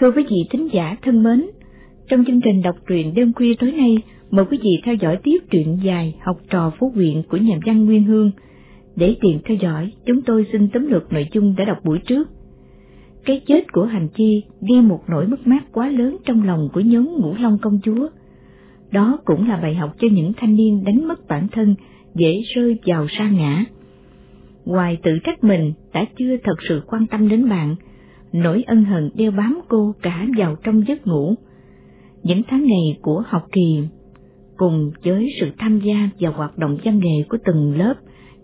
Thưa quý vị thính giả thân mến, trong chương trình đọc truyện đêm khuya tối nay, mời quý vị theo dõi tiếp truyện dài Học trò phố huyện của nhà văn Nguyên Hương. Để tiện theo dõi, chúng tôi xin tóm lược nội dung đã đọc buổi trước. Cái chết của Hành Chi ghi một nỗi mất mát quá lớn trong lòng của nhóm Ngũ Long Công Chúa. Đó cũng là bài học cho những thanh niên đánh mất bản thân, dễ rơi vào sa ngã. Ngoài tự trách mình đã chưa thật sự quan tâm đến bạn, nỗi ân hận đeo bám cô cả vào trong giấc ngủ. Những tháng ngày của học kỳ, cùng với sự tham gia vào hoạt động văn nghệ của từng lớp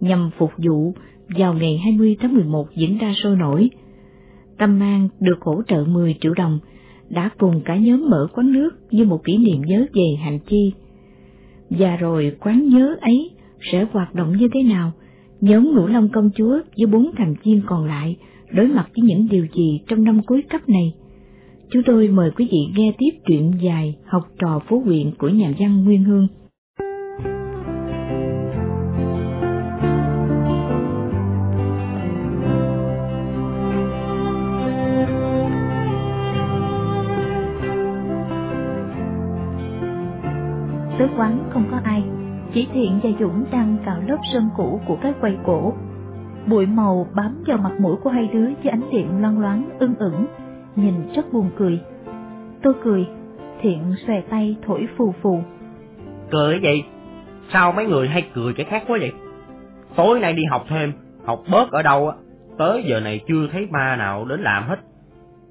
nhằm phục vụ vào ngày 20 tháng 11 diễn ra sôi nổi. Tâm An được hỗ trợ 10 triệu đồng, đã cùng cả nhóm mở quán nước như một kỷ niệm nhớ về hành chi. Và rồi quán nhớ ấy sẽ hoạt động như thế nào? Nhóm Ngũ Long Công Chúa với bốn thành viên còn lại đối mặt với những điều gì trong năm cuối cấp này? Chúng tôi mời quý vị nghe tiếp truyện dài Học trò phố huyện của nhà văn Nguyên Hương. Tới quán không có ai, chỉ Thiện và Dũng đang cạo lớp sơn cũ của cái quầy cổ. Bụi màu bám vào mặt mũi của hai đứa với ánh điện loang loáng ưng ửng, nhìn rất buồn cười. Tôi cười, Thiện xòe tay thổi phù phù. Cười cái gì? Sao mấy người hay cười cái khác quá vậy? Tối nay đi học thêm, học bớt ở đâu á, tới giờ này chưa thấy ma nào đến làm hết.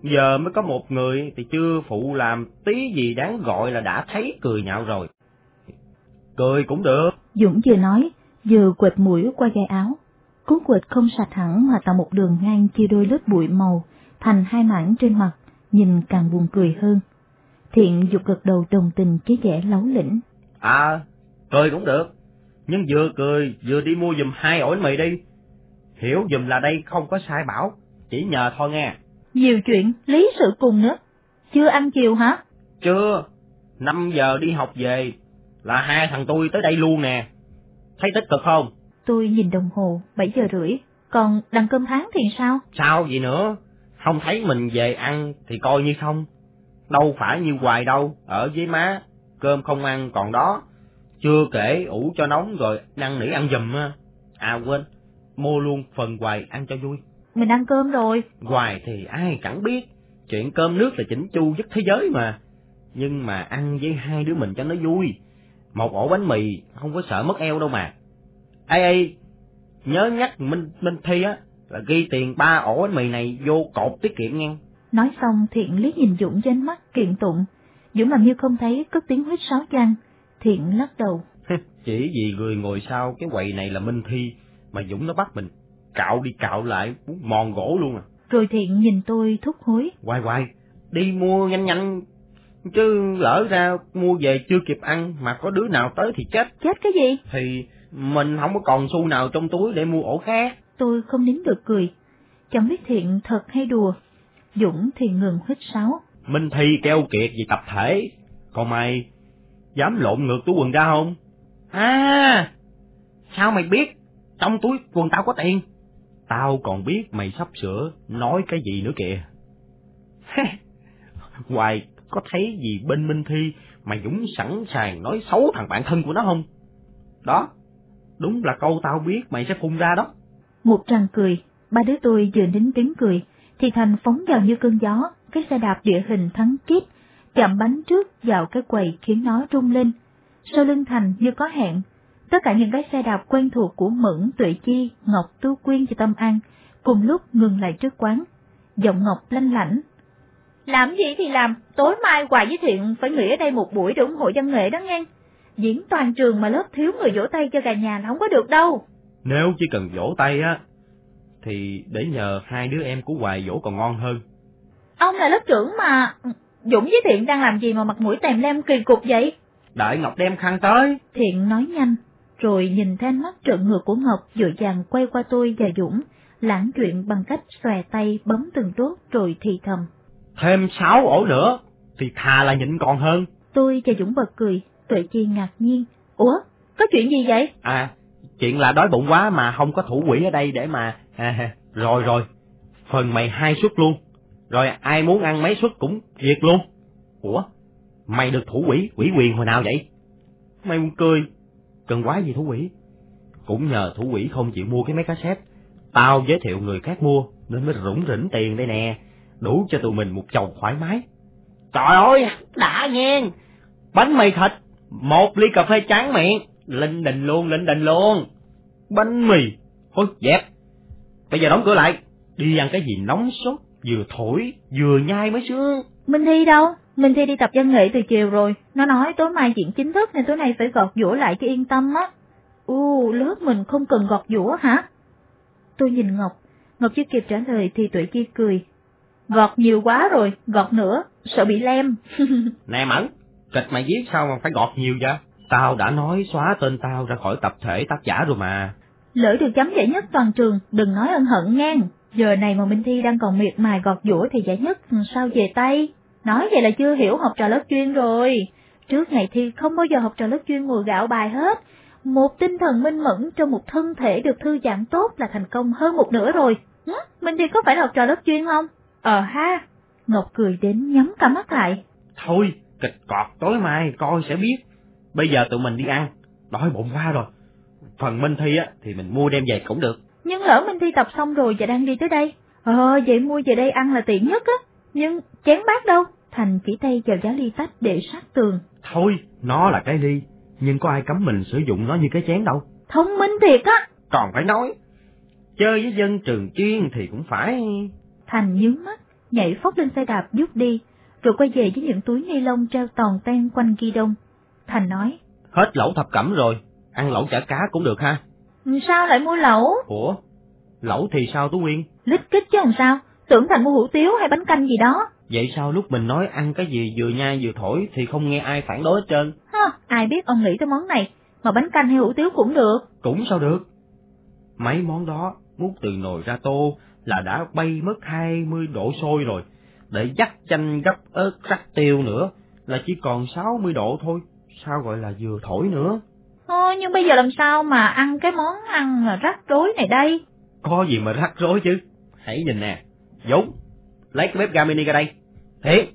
Giờ mới có một người thì chưa phụ làm tí gì đáng gọi là đã thấy cười nhạo rồi. Cười cũng được. Dũng vừa nói, vừa quệt mũi qua gai áo. Cú quệt không sạch hẳn mà tạo một đường ngang chia đôi lớp bụi màu thành hai mảng trên mặt, nhìn càng buồn cười hơn. Thiện dục gật đầu đồng tình với vẻ lấu lĩnh. À, cười cũng được. Nhưng vừa cười vừa đi mua giùm hai ổi mì đi. Hiểu giùm là đây không có sai bảo, chỉ nhờ thôi nghe. Nhiều chuyện, lý sự cùng nữa. Chưa ăn chiều hả? Chưa, 5 giờ đi học về, là hai thằng tôi tới đây luôn nè. Thấy tích cực không? Tôi nhìn đồng hồ, 7 giờ rưỡi. Còn đằng cơm tháng thì sao? Sao gì nữa? Không thấy mình về ăn thì coi như không. Đâu phải như hoài đâu, ở với má, cơm không ăn còn đó. Chưa kể ủ cho nóng rồi năn nỉ ăn giùm á. À quên, mua luôn phần hoài ăn cho vui. Mình ăn cơm rồi. Hoài thì ai chẳng biết, chuyện cơm nước là chỉnh chu nhất thế giới mà. Nhưng mà ăn với hai đứa mình cho nó vui. Một ổ bánh mì không có sợ mất eo đâu mà. Ê, nhớ nhắc Minh Minh Thi á, là ghi tiền ba ổ bánh mì này vô cột tiết kiệm nghe. Nói xong Thiện liếc nhìn Dũng trên mắt kiện tụng. Dũng làm như không thấy cất tiếng huyết sáo chăng. Thiện lắc đầu. Chỉ vì người ngồi sau cái quầy này là Minh Thi, mà Dũng nó bắt mình cạo đi cạo lại, muốn mòn gỗ luôn à. Rồi Thiện nhìn tôi thúc hối. Hoài hoài, đi mua nhanh nhanh, chứ lỡ ra mua về chưa kịp ăn mà có đứa nào tới thì chết. Chết cái gì? Thì mình không có còn xu nào trong túi để mua ổ khác. Tôi không nín được cười. Chẳng biết Thiện thật hay đùa. Dũng thì ngừng huyết sáo. Minh Thi keo kiệt vì tập thể, còn mày dám lộn ngược túi quần ra không? À, sao mày biết? Trong túi quần tao có tiền. Tao còn biết mày sắp sửa nói cái gì nữa kìa. Hoài có thấy gì bên Minh Thi mà Dũng sẵn sàng nói xấu thằng bạn thân của nó không? Đó, đúng là câu tao biết mày sẽ phun ra đó. Một tràng cười, ba đứa tôi vừa nín tiếng cười, thì Thành phóng vào như cơn gió, cái xe đạp địa hình thắng kíp, chạm bánh trước vào cái quầy khiến nó rung lên. Sau lưng Thành như có hẹn, tất cả những cái xe đạp quen thuộc của Mẫn, Tuệ Chi, Ngọc, Tu Quyên và Tâm An cùng lúc ngừng lại trước quán. Giọng Ngọc lanh lảnh. Làm gì thì làm, tối mai Hoài với Thiện phải nghỉ ở đây một buổi để ủng hộ văn nghệ đó nghe. Diễn toàn trường mà lớp thiếu người vỗ tay cho cả nhà là không có được đâu. Nếu chỉ cần vỗ tay á, thì để nhờ hai đứa em của Hoài vỗ còn ngon hơn. Ông là lớp trưởng mà, Dũng với Thiện đang làm gì mà mặt mũi tèm lem kỳ cục vậy? Đợi Ngọc đem khăn tới. Thiện nói nhanh, rồi nhìn theo mắt trợn ngược của Ngọc dội vàng quay qua tôi và Dũng, lãng chuyện bằng cách xòe tay bấm từng đốt rồi thì thầm. Thêm sáu ổ nữa, thì thà là nhịn còn hơn. Tôi và Dũng bật cười, Tuệ Chi ngạc nhiên. Ủa, có chuyện gì vậy? À, chuyện là đói bụng quá mà không có thủ quỷ ở đây để mà... À, rồi rồi, phần mày hai suất luôn. Rồi ai muốn ăn mấy suất cũng thiệt luôn. Ủa? Mày được thủ quỷ, quỷ quyền hồi nào vậy? Mày muốn cười. Cần quá gì thủ quỷ? Cũng nhờ thủ quỷ không chịu mua cái máy cassette. Tao giới thiệu người khác mua, nên mới rủng rỉnh tiền đây nè. Đủ cho tụi mình một chồng thoải mái. Trời ơi, đã nghe. Bánh mì thịt, một ly cà phê trắng miệng, linh đình luôn, linh đình luôn. Bánh mì, thôi dẹp. Bây giờ đóng cửa lại, đi ăn cái gì nóng sốt, vừa thổi, vừa nhai mới sướng. Minh Thi đâu? Minh Thi đi tập văn nghệ từ chiều rồi. Nó nói tối mai chuyện chính thức nên tối nay phải gọt giũa lại cho yên tâm á. U, lớp mình không cần gọt giũa hả? Tôi nhìn Ngọc, Ngọc chưa kịp trả lời thì Tuệ Chi cười. Gọt nhiều quá rồi, gọt nữa, sợ bị lem. nè Mẫn, kịch mày viết sao mà phải gọt nhiều vậy? Tao đã nói xóa tên tao ra khỏi tập thể tác giả rồi mà. Lỡ được chấm giải nhất toàn trường, đừng nói ân hận ngang. Giờ này mà Minh Thi đang còn miệt mài gọt giũa thì giải nhất sao về tay? Nói vậy là chưa hiểu học trò lớp chuyên rồi. Trước ngày thi không bao giờ học trò lớp chuyên ngồi gạo bài hết. Một tinh thần minh mẫn trong một thân thể được thư giãn tốt là thành công hơn một nửa rồi. Hứ? Minh Thi có phải là học trò lớp chuyên không? Ờ ha. Ngọc cười đến nhắm cả mắt lại. Thôi, kịch cọt tối mai coi sẽ biết. Bây giờ tụi mình đi ăn, đói bụng quá rồi. Phần Minh Thi á thì mình mua đem về cũng được. Nhưng lỡ Minh Thi tập xong rồi và đang đi tới đây. Ờ, vậy mua về đây ăn là tiện nhất á. Nhưng chén bát đâu? Thành chỉ tay vào giá ly tách để sát tường. Thôi, nó là cái ly, nhưng có ai cấm mình sử dụng nó như cái chén đâu. Thông minh thiệt á. Còn phải nói, chơi với dân trường chuyên thì cũng phải... Thành nhướng mắt, nhảy phóc lên xe đạp rút đi, rồi quay về với những túi ni lông treo toàn ten quanh ghi đông. Thành nói. Hết lẩu thập cẩm rồi, ăn lẩu chả cá cũng được ha. Sao lại mua lẩu? Ủa, lẩu thì sao Tú Nguyên? Lít kích chứ làm sao, tưởng Thành mua hủ tiếu hay bánh canh gì đó. Vậy sao lúc mình nói ăn cái gì vừa nhai vừa thổi thì không nghe ai phản đối hết trơn? Ha, ai biết ông nghĩ tới món này, mà bánh canh hay hủ tiếu cũng được. Cũng sao được. Mấy món đó múc từ nồi ra tô là đã bay mất 20 độ sôi rồi. Để dắt chanh gấp ớt rắc tiêu nữa là chỉ còn 60 độ thôi. Sao gọi là vừa thổi nữa? Thôi nhưng bây giờ làm sao mà ăn cái món ăn là rắc rối này đây? Có gì mà rắc rối chứ? Hãy nhìn nè. Dũng, lấy cái bếp ga mini ra đây. Thiệt,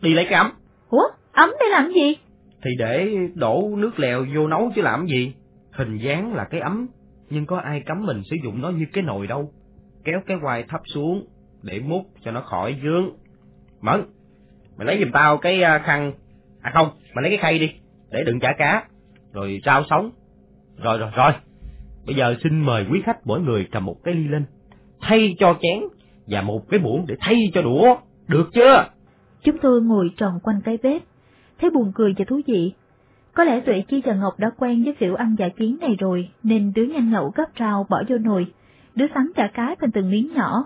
đi lấy cái ấm. Ủa, ấm để làm gì? Thì để đổ nước lèo vô nấu chứ làm gì. Hình dáng là cái ấm, nhưng có ai cấm mình sử dụng nó như cái nồi đâu. Kéo cái quai thấp xuống, để múc cho nó khỏi dướng. Mẫn, mày lấy giùm tao cái à, khăn, à không, mày lấy cái khay đi, để đựng chả cá, rồi rau sống. Rồi rồi rồi, bây giờ xin mời quý khách mỗi người cầm một cái ly lên, thay cho chén và một cái muỗng để thay cho đũa, được chưa? Chúng tôi ngồi tròn quanh cái bếp, thấy buồn cười và thú vị. Có lẽ Tuệ Chi và Ngọc đã quen với kiểu ăn giả kiến này rồi, nên đứa nhanh nhậu gấp rau bỏ vô nồi, đứa sắn chả cá thành từng miếng nhỏ.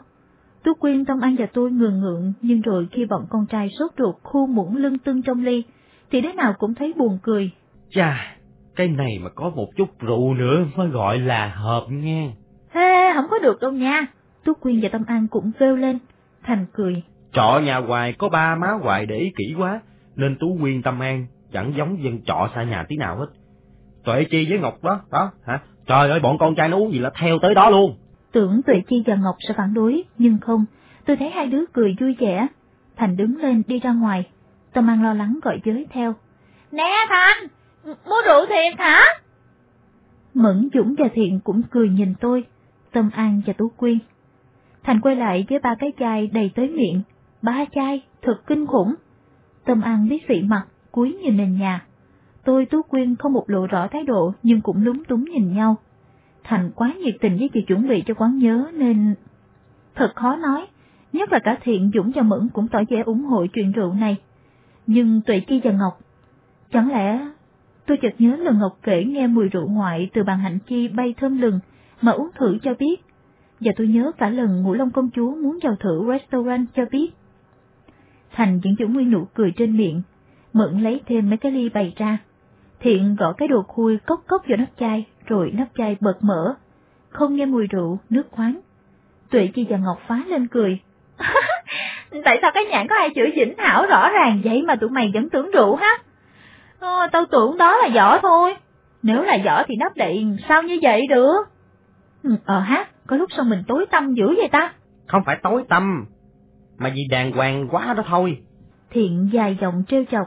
Tú Quyên, Tâm An và tôi ngường ngượng, nhưng rồi khi bọn con trai sốt ruột khu muỗng lưng tưng trong ly, thì đứa nào cũng thấy buồn cười. Chà, cái này mà có một chút rượu nữa mới gọi là hợp nghe. Hê, không có được đâu nha. Tú Quyên và Tâm An cũng kêu lên. Thành cười. Trọ nhà hoài có ba má hoài để ý kỹ quá, nên Tú Quyên Tâm An chẳng giống dân trọ xa nhà tí nào hết. Tuệ Chi với Ngọc đó, đó, hả? Trời ơi, bọn con trai nó uống gì là theo tới đó luôn. Tưởng Tuệ Chi và Ngọc sẽ phản đối, nhưng không, tôi thấy hai đứa cười vui vẻ. Thành đứng lên đi ra ngoài, Tâm An lo lắng gọi giới theo. Nè Thành, mua rượu thiệt hả? Mẫn Dũng và Thiện cũng cười nhìn tôi, Tâm An và Tú Quyên. Thành quay lại với ba cái chai đầy tới miệng, ba chai, thật kinh khủng. Tâm An biết vị mặt, cúi nhìn nền nhà. Tôi Tú Quyên không một lộ rõ thái độ nhưng cũng lúng túng nhìn nhau. Thành quá nhiệt tình với việc chuẩn bị cho quán nhớ nên... Thật khó nói, nhất là cả Thiện Dũng và Mẫn cũng tỏ vẻ ủng hộ chuyện rượu này. Nhưng Tuệ Chi và Ngọc, chẳng lẽ tôi chợt nhớ lần Ngọc kể nghe mùi rượu ngoại từ bàn hạnh chi bay thơm lừng mà uống thử cho biết. Và tôi nhớ cả lần Ngũ Long Công Chúa muốn vào thử restaurant cho biết. Thành vẫn giữ nguyên nụ cười trên miệng, Mẫn lấy thêm mấy cái ly bày ra. Thiện gõ cái đồ khui cốc cốc vào nắp chai, rồi nắp chai bật mở. Không nghe mùi rượu, nước khoáng. Tuệ Chi và Ngọc phá lên cười. Tại sao cái nhãn có ai chửi Vĩnh Hảo rõ ràng vậy mà tụi mày vẫn tưởng rượu ha? Ờ, tao tưởng đó là vỏ thôi. Nếu là vỏ thì nắp đậy sao như vậy được? Ừ, ờ ha, có lúc sao mình tối tâm dữ vậy ta? Không phải tối tâm, mà vì đàng hoàng quá đó thôi. Thiện dài giọng trêu chọc,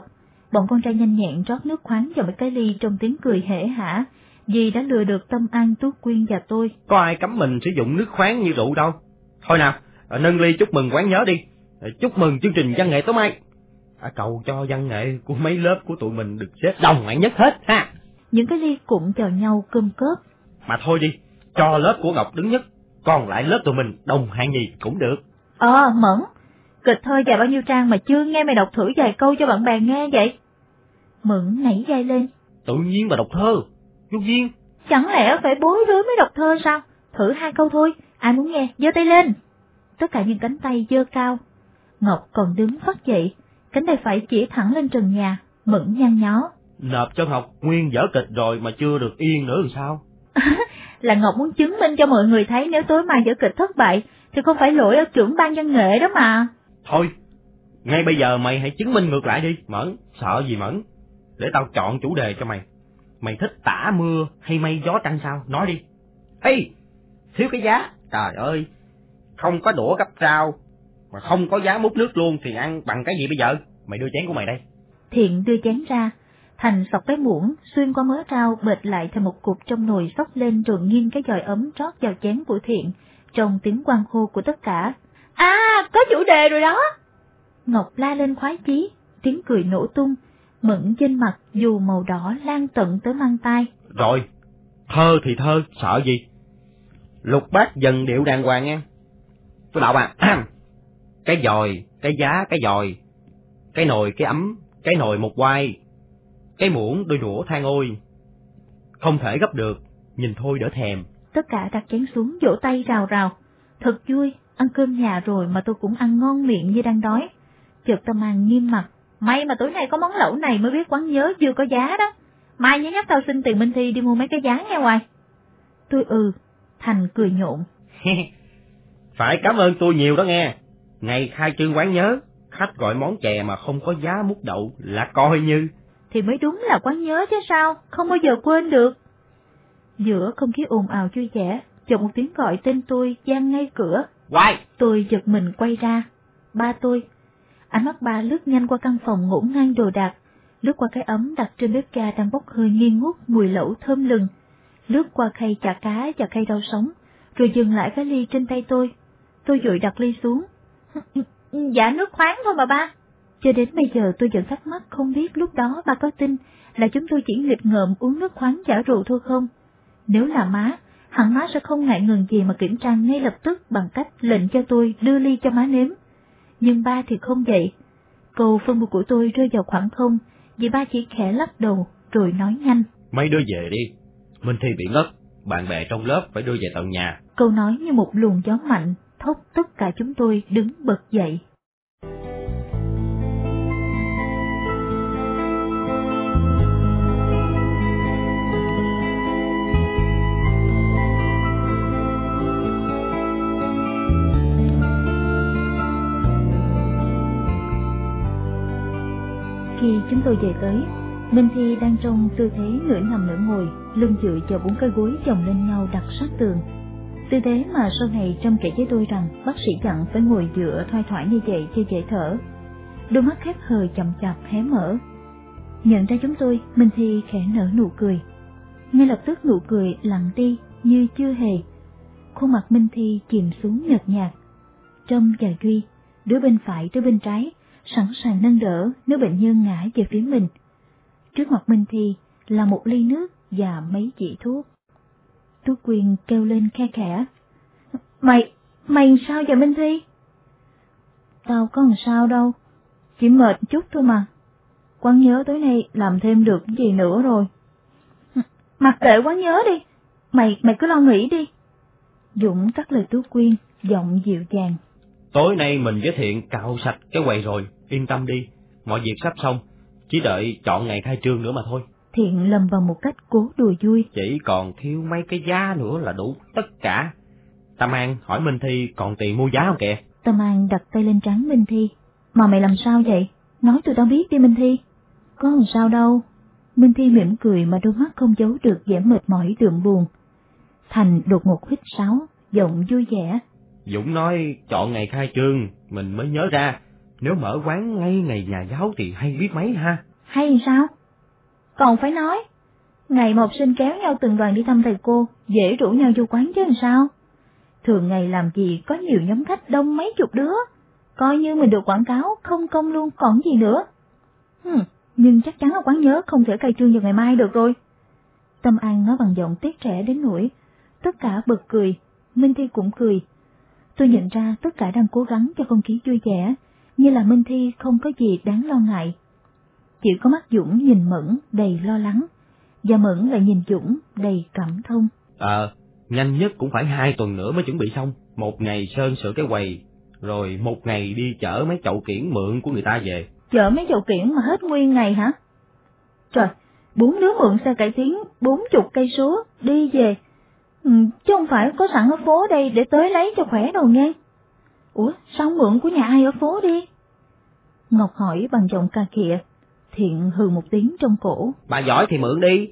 bọn con trai nhanh nhẹn rót nước khoáng vào mấy cái ly trong tiếng cười hể hả, vì đã lừa được Tâm An Tú Quyên và tôi. Có ai cấm mình sử dụng nước khoáng như rượu đâu. Thôi nào, nâng ly chúc mừng quán nhớ đi. Chúc mừng chương trình văn nghệ tối mai. À, cầu cho văn nghệ của mấy lớp của tụi mình được xếp đồng hạng nhất hết ha. Những cái ly cũng chào nhau cơm cớp. Mà thôi đi, cho lớp của Ngọc đứng nhất, còn lại lớp tụi mình đồng hạng gì cũng được. Ờ, Mẫn, kịch thơ dài bao nhiêu trang mà chưa nghe mày đọc thử vài câu cho bạn bè nghe vậy? Mẫn nảy dây lên. Tự nhiên mà đọc thơ, vô duyên. Chẳng lẽ phải bối rối mới đọc thơ sao? Thử hai câu thôi, ai muốn nghe, giơ tay lên. Tất cả những cánh tay giơ cao. Ngọc còn đứng phát dậy, cánh tay phải chỉ thẳng lên trần nhà, Mẫn nhăn nhó. Nộp cho Ngọc nguyên dở kịch rồi mà chưa được yên nữa làm sao? là Ngọc muốn chứng minh cho mọi người thấy nếu tối mai dở kịch thất bại, thì không phải lỗi ở trưởng ban văn nghệ đó mà. Thôi, ngay bây giờ mày hãy chứng minh ngược lại đi, Mẫn, sợ gì Mẫn? Để tao chọn chủ đề cho mày. Mày thích tả mưa hay mây gió trăng sao? Nói đi. Ê, thiếu cái giá, trời ơi, không có đũa gấp rau, mà không có giá múc nước luôn thì ăn bằng cái gì bây giờ? Mày đưa chén của mày đây. Thiện đưa chén ra, Thành sọc cái muỗng, xuyên qua mớ rau bệt lại thành một cục trong nồi sóc lên rồi nghiêng cái dòi ấm trót vào chén của Thiện, trong tiếng quan hô của tất cả. À, có chủ đề rồi đó! Ngọc la lên khoái chí, tiếng cười nổ tung, mẫn trên mặt dù màu đỏ lan tận tới mang tay. Rồi, thơ thì thơ, sợ gì? Lục bát dần điệu đàng hoàng nha. Tôi bảo bạn, cái dòi, cái giá, cái dòi, cái nồi, cái ấm, cái nồi một quai, cái muỗng đôi đũa than ôi. Không thể gấp được, nhìn thôi đỡ thèm. Tất cả đặt chén xuống vỗ tay rào rào. Thật vui, ăn cơm nhà rồi mà tôi cũng ăn ngon miệng như đang đói. Chợt tâm ăn nghiêm mặt. May mà tối nay có món lẩu này mới biết quán nhớ chưa có giá đó. Mai nhớ nhắc tao xin tiền Minh Thi đi mua mấy cái giá nghe hoài. Tôi ừ, Thành cười nhộn. Phải cảm ơn tôi nhiều đó nghe. Ngày khai trương quán nhớ, khách gọi món chè mà không có giá mút đậu là coi như thì mới đúng là quán nhớ chứ sao, không bao giờ quên được. Giữa không khí ồn ào vui vẻ, chợt một tiếng gọi tên tôi gian ngay cửa. Quay! Tôi giật mình quay ra. Ba tôi. Ánh mắt ba lướt nhanh qua căn phòng ngổn ngang đồ đạc, lướt qua cái ấm đặt trên bếp ga đang bốc hơi nghi ngút mùi lẩu thơm lừng, lướt qua khay chả cá và khay rau sống, rồi dừng lại cái ly trên tay tôi. Tôi vội đặt ly xuống. Dạ nước khoáng thôi mà ba. Cho đến bây giờ tôi vẫn thắc mắc không biết lúc đó ba có tin là chúng tôi chỉ nghịch ngợm uống nước khoáng chả rượu thôi không? Nếu là má, hẳn má sẽ không ngại ngừng gì mà kiểm tra ngay lập tức bằng cách lệnh cho tôi đưa ly cho má nếm. Nhưng ba thì không vậy. Câu phân bua của tôi rơi vào khoảng không, vì ba chỉ khẽ lắc đầu rồi nói nhanh. Mấy đứa về đi, Minh Thi bị ngất, bạn bè trong lớp phải đưa về tận nhà. Câu nói như một luồng gió mạnh, thốc tất cả chúng tôi đứng bật dậy. Chúng tôi về tới, Minh Thi đang trong tư thế nửa nằm nửa ngồi, lưng dựa vào bốn cái gối chồng lên nhau đặt sát tường. Tư thế mà sau này Trâm kể với tôi rằng bác sĩ dặn phải ngồi dựa thoai thoải như vậy cho dễ thở. Đôi mắt khép hờ chậm chạp hé mở. Nhận ra chúng tôi, Minh Thi khẽ nở nụ cười. Ngay lập tức nụ cười lặng đi như chưa hề. Khuôn mặt Minh Thi chìm xuống nhợt nhạt. Trâm và Duy, đứa bên phải đứa bên trái, sẵn sàng nâng đỡ nếu bệnh nhân ngã về phía mình. Trước mặt Minh Thi là một ly nước và mấy chỉ thuốc. Tú Quyên kêu lên khe khẽ. Mày, mày sao vậy Minh Thi? Tao có làm sao đâu, chỉ mệt chút thôi mà. Quán nhớ tối nay làm thêm được gì nữa rồi. Mặc kệ quán nhớ đi, mày mày cứ lo nghĩ đi. Dũng cắt lời Tú Quyên, giọng dịu dàng. Tối nay mình với Thiện cạo sạch cái quầy rồi, yên tâm đi, mọi việc sắp xong, chỉ đợi chọn ngày khai trương nữa mà thôi. Thiện lầm vào một cách cố đùa vui. Chỉ còn thiếu mấy cái giá nữa là đủ tất cả. Tâm An hỏi Minh Thi còn tiền mua giá không kìa? Tâm An đặt tay lên trán Minh Thi. Mà mày làm sao vậy? Nói tụi tao biết đi Minh Thi. Có làm sao đâu. Minh Thi mỉm cười mà đôi mắt không giấu được vẻ mệt mỏi đượm buồn. Thành đột ngột hít sáo, giọng vui vẻ. Dũng nói chọn ngày khai trương, mình mới nhớ ra, nếu mở quán ngay ngày nhà giáo thì hay biết mấy ha. Hay sao? Còn phải nói, ngày một sinh kéo nhau từng đoàn đi thăm thầy cô, dễ rủ nhau vô quán chứ làm sao? Thường ngày làm gì có nhiều nhóm khách đông mấy chục đứa, coi như mình được quảng cáo không công luôn còn gì nữa. Hừm, nhưng chắc chắn là quán nhớ không thể khai trương vào ngày mai được rồi. Tâm An nói bằng giọng tiếc trẻ đến nỗi, tất cả bật cười, Minh Thi cũng cười. Tôi nhận ra tất cả đang cố gắng cho không khí vui vẻ, như là Minh Thi không có gì đáng lo ngại. Chỉ có mắt Dũng nhìn Mẫn đầy lo lắng, và Mẫn lại nhìn Dũng đầy cảm thông. Ờ, nhanh nhất cũng phải hai tuần nữa mới chuẩn bị xong, một ngày sơn sửa cái quầy, rồi một ngày đi chở mấy chậu kiển mượn của người ta về. Chở mấy chậu kiển mà hết nguyên ngày hả? Trời, bốn đứa mượn xe cải tiến bốn chục cây số đi về, ừ, chứ không phải có sẵn ở phố đây để tới lấy cho khỏe đầu nghe. Ủa, sao mượn của nhà ai ở phố đi? Ngọc hỏi bằng giọng ca kịa, thiện hừ một tiếng trong cổ. Bà giỏi thì mượn đi.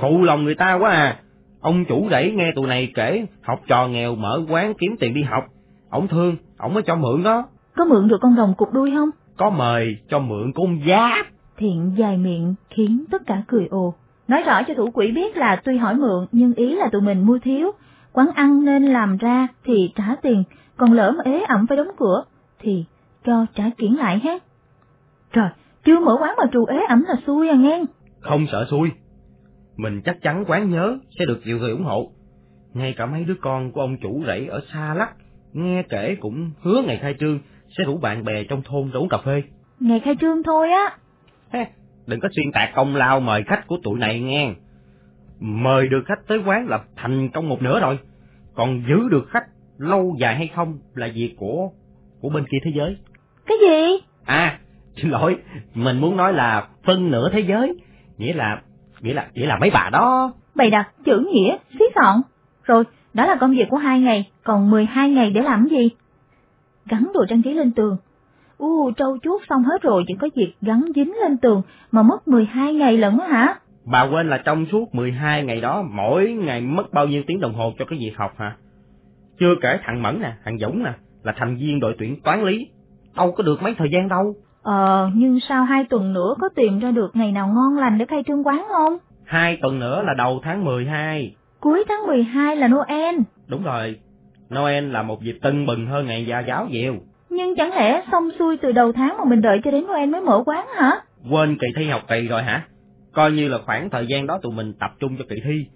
Phụ lòng người ta quá à. Ông chủ rẫy nghe tụi này kể học trò nghèo mở quán kiếm tiền đi học. Ông thương, ông mới cho mượn đó. Có mượn được con rồng cục đuôi không? Có mời cho mượn con giáp. Thiện dài miệng khiến tất cả cười ồ. Nói rõ cho thủ quỹ biết là tuy hỏi mượn nhưng ý là tụi mình mua thiếu. Quán ăn nên làm ra thì trả tiền, còn lỡ mà ế ẩm phải đóng cửa thì cho trả kiển lại hết. Trời, chưa mở quán mà trù ế ẩm là xui à nghe. Không sợ xui. Mình chắc chắn quán nhớ sẽ được nhiều người ủng hộ. Ngay cả mấy đứa con của ông chủ rẫy ở xa lắc, nghe kể cũng hứa ngày khai trương sẽ rủ bạn bè trong thôn ra uống cà phê. Ngày khai trương thôi á. Đừng có xuyên tạc công lao mời khách của tụi này nghe. Mời được khách tới quán là thành công một nửa rồi. Còn giữ được khách lâu dài hay không là việc của của bên kia thế giới. Cái gì? À, xin lỗi, mình muốn nói là phân nửa thế giới, nghĩa là nghĩa là nghĩa là mấy bà đó. Bày đặt chữ nghĩa, xí xọn. Rồi, đó là công việc của hai ngày, còn 12 ngày để làm gì? Gắn đồ trang trí lên tường. U, trâu chuốt xong hết rồi, chỉ có việc gắn dính lên tường mà mất 12 ngày lận á hả? Bà quên là trong suốt 12 ngày đó, mỗi ngày mất bao nhiêu tiếng đồng hồ cho cái việc học hả? Chưa kể thằng Mẫn nè, thằng Dũng nè, là thành viên đội tuyển toán lý, đâu có được mấy thời gian đâu. Ờ, nhưng sao hai tuần nữa có tìm ra được ngày nào ngon lành để khai trương quán không? Hai tuần nữa là đầu tháng 12. Cuối tháng 12 là Noel. Đúng rồi, Noel là một dịp tưng bừng hơn ngày gia giáo nhiều. Nhưng chẳng lẽ xong xuôi từ đầu tháng mà mình đợi cho đến Noel mới mở quán hả? Quên kỳ thi học kỳ rồi hả? Coi như là khoảng thời gian đó tụi mình tập trung cho kỳ thi.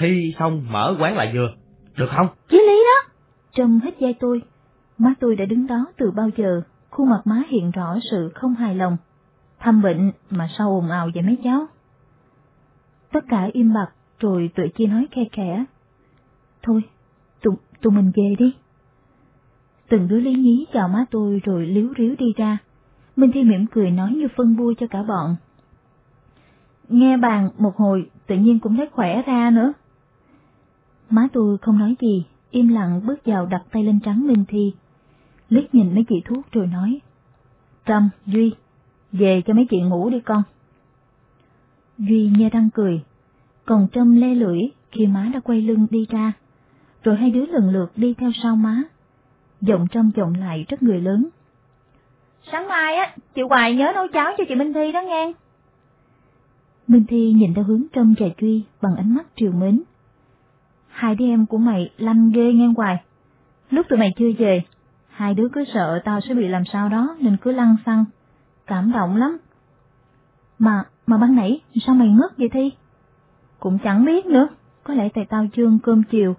Thi xong mở quán lại vừa, được không? Chí lý đó. Trâm hết dây tôi. Má tôi đã đứng đó từ bao giờ, khuôn mặt má hiện rõ sự không hài lòng. Thăm bệnh mà sao ồn ào vậy mấy cháu? Tất cả im bặt rồi tụi chia nói khe khẽ. Thôi, tụi, tụi mình về đi. Từng đứa lý nhí chào má tôi rồi liếu riếu đi ra. Minh Thi mỉm cười nói như phân vui cho cả bọn. Nghe bàn một hồi tự nhiên cũng thấy khỏe ra nữa. Má tôi không nói gì, im lặng bước vào đặt tay lên trắng Minh Thi. Liếc nhìn mấy chị thuốc rồi nói. Trâm, Duy, về cho mấy chị ngủ đi con. Duy nhe răng cười, còn Trâm le lưỡi khi má đã quay lưng đi ra, rồi hai đứa lần lượt đi theo sau má. Giọng Trâm giọng lại rất người lớn. Sáng mai á, chị Hoài nhớ nấu cháo cho chị Minh Thi đó nghe. Minh Thi nhìn theo hướng Trâm và Duy bằng ánh mắt triều mến. Hai đứa em của mày lanh ghê ngang hoài. Lúc tụi mày chưa về, hai đứa cứ sợ tao sẽ bị làm sao đó nên cứ lăn xăng. Cảm động lắm. Mà, mà ban nãy sao mày ngất vậy Thi? Cũng chẳng biết nữa, có lẽ tại tao chưa cơm chiều,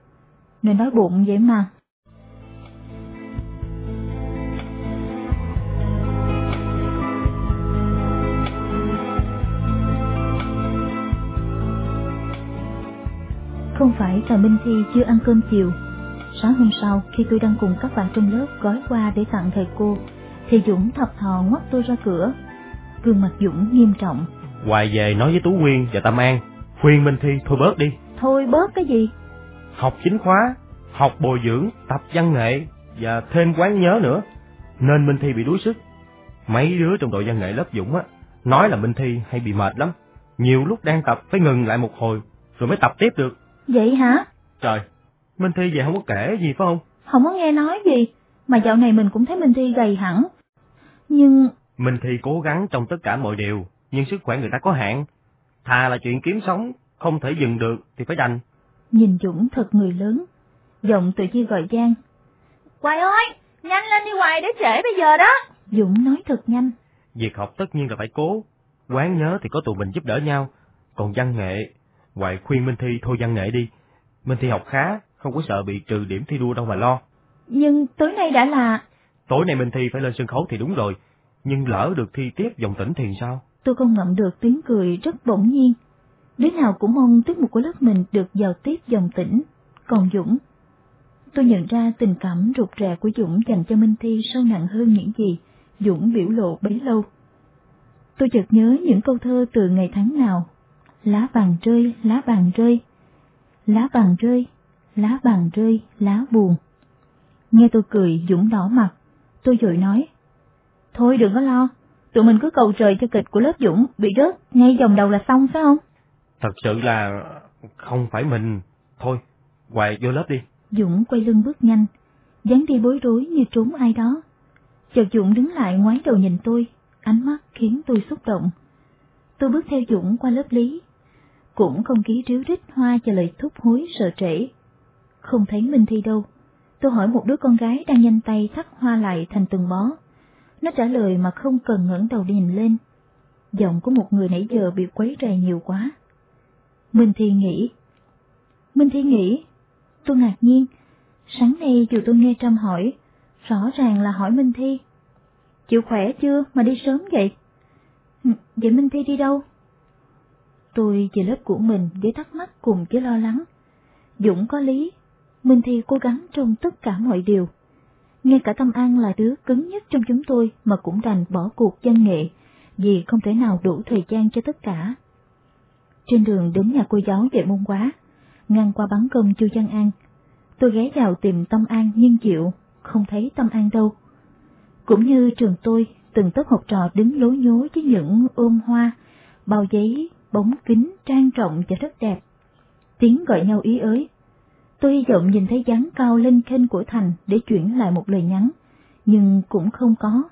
nên đói bụng vậy mà. Không phải là Minh Thi chưa ăn cơm chiều. Sáng hôm sau, khi tôi đang cùng các bạn trong lớp gói qua để tặng thầy cô, thì Dũng thập thò ngoắt tôi ra cửa. Gương mặt Dũng nghiêm trọng. Hoài về nói với Tú Nguyên và Tâm An, khuyên Minh Thi thôi bớt đi. Thôi bớt cái gì? Học chính khóa, học bồi dưỡng, tập văn nghệ và thêm quán nhớ nữa, nên Minh Thi bị đuối sức. Mấy đứa trong đội văn nghệ lớp Dũng á, nói là Minh Thi hay bị mệt lắm. Nhiều lúc đang tập phải ngừng lại một hồi, rồi mới tập tiếp được. Vậy hả? Trời, Minh Thi về không có kể gì phải không? không có nghe nói gì, mà dạo này mình cũng thấy Minh Thi gầy hẳn. Nhưng... Minh Thi cố gắng trong tất cả mọi điều, nhưng sức khỏe người ta có hạn. Thà là chuyện kiếm sống, không thể dừng được thì phải đành. Nhìn Dũng thật người lớn, giọng tự chi gọi Giang. Hoài ơi, nhanh lên đi Hoài để trễ bây giờ đó. Dũng nói thật nhanh. Việc học tất nhiên là phải cố, quán nhớ thì có tụi mình giúp đỡ nhau, còn văn nghệ, Hoài khuyên Minh Thi thôi văn nghệ đi. Minh Thi học khá, không có sợ bị trừ điểm thi đua đâu mà lo. Nhưng tối nay đã là... Tối nay Minh Thi phải lên sân khấu thì đúng rồi, nhưng lỡ được thi tiếp dòng tỉnh thì sao? Tôi không ngậm được tiếng cười rất bỗng nhiên. Đứa nào cũng mong tiết mục của lớp mình được vào tiếp dòng tỉnh, còn Dũng. Tôi nhận ra tình cảm rụt rè của Dũng dành cho Minh Thi sâu nặng hơn những gì Dũng biểu lộ bấy lâu. Tôi chợt nhớ những câu thơ từ ngày tháng nào. Lá vàng rơi, lá vàng rơi, lá vàng rơi, lá vàng rơi, lá buồn. Nghe tôi cười, Dũng đỏ mặt, tôi vội nói. Thôi đừng có lo, tụi mình cứ cầu trời cho kịch của lớp Dũng bị rớt ngay vòng đầu là xong phải không? Thật sự là không phải mình. Thôi, Hoài vô lớp đi. Dũng quay lưng bước nhanh, dáng đi bối rối như trốn ai đó. Chợt Dũng đứng lại ngoái đầu nhìn tôi, ánh mắt khiến tôi xúc động. Tôi bước theo Dũng qua lớp lý, cũng không ký ríu rít hoa cho lời thúc hối sợ trễ. Không thấy Minh Thi đâu, tôi hỏi một đứa con gái đang nhanh tay thắt hoa lại thành từng bó. Nó trả lời mà không cần ngẩng đầu nhìn lên. Giọng của một người nãy giờ bị quấy rầy nhiều quá. Minh Thi nghĩ. Minh Thi nghĩ. Tôi ngạc nhiên. Sáng nay dù tôi nghe Trâm hỏi, rõ ràng là hỏi Minh Thi. Chịu khỏe chưa mà đi sớm vậy? Ừ, vậy Minh Thi đi đâu? Tôi về lớp của mình với thắc mắc cùng với lo lắng. Dũng có lý, Minh Thi cố gắng trong tất cả mọi điều. Ngay cả Tâm An là đứa cứng nhất trong chúng tôi mà cũng đành bỏ cuộc văn nghệ, vì không thể nào đủ thời gian cho tất cả. Trên đường đến nhà cô giáo về môn quá, ngang qua bắn công Chu Văn An, tôi ghé vào tìm Tâm An nhưng chịu, không thấy Tâm An đâu. Cũng như trường tôi, từng tấc học trò đứng lố nhố với những ôm hoa, bao giấy, bóng kính, trang trọng và rất đẹp. Tiếng gọi nhau ý ới. Tôi hy vọng nhìn thấy dáng cao lên khênh của Thành để chuyển lại một lời nhắn, nhưng cũng không có.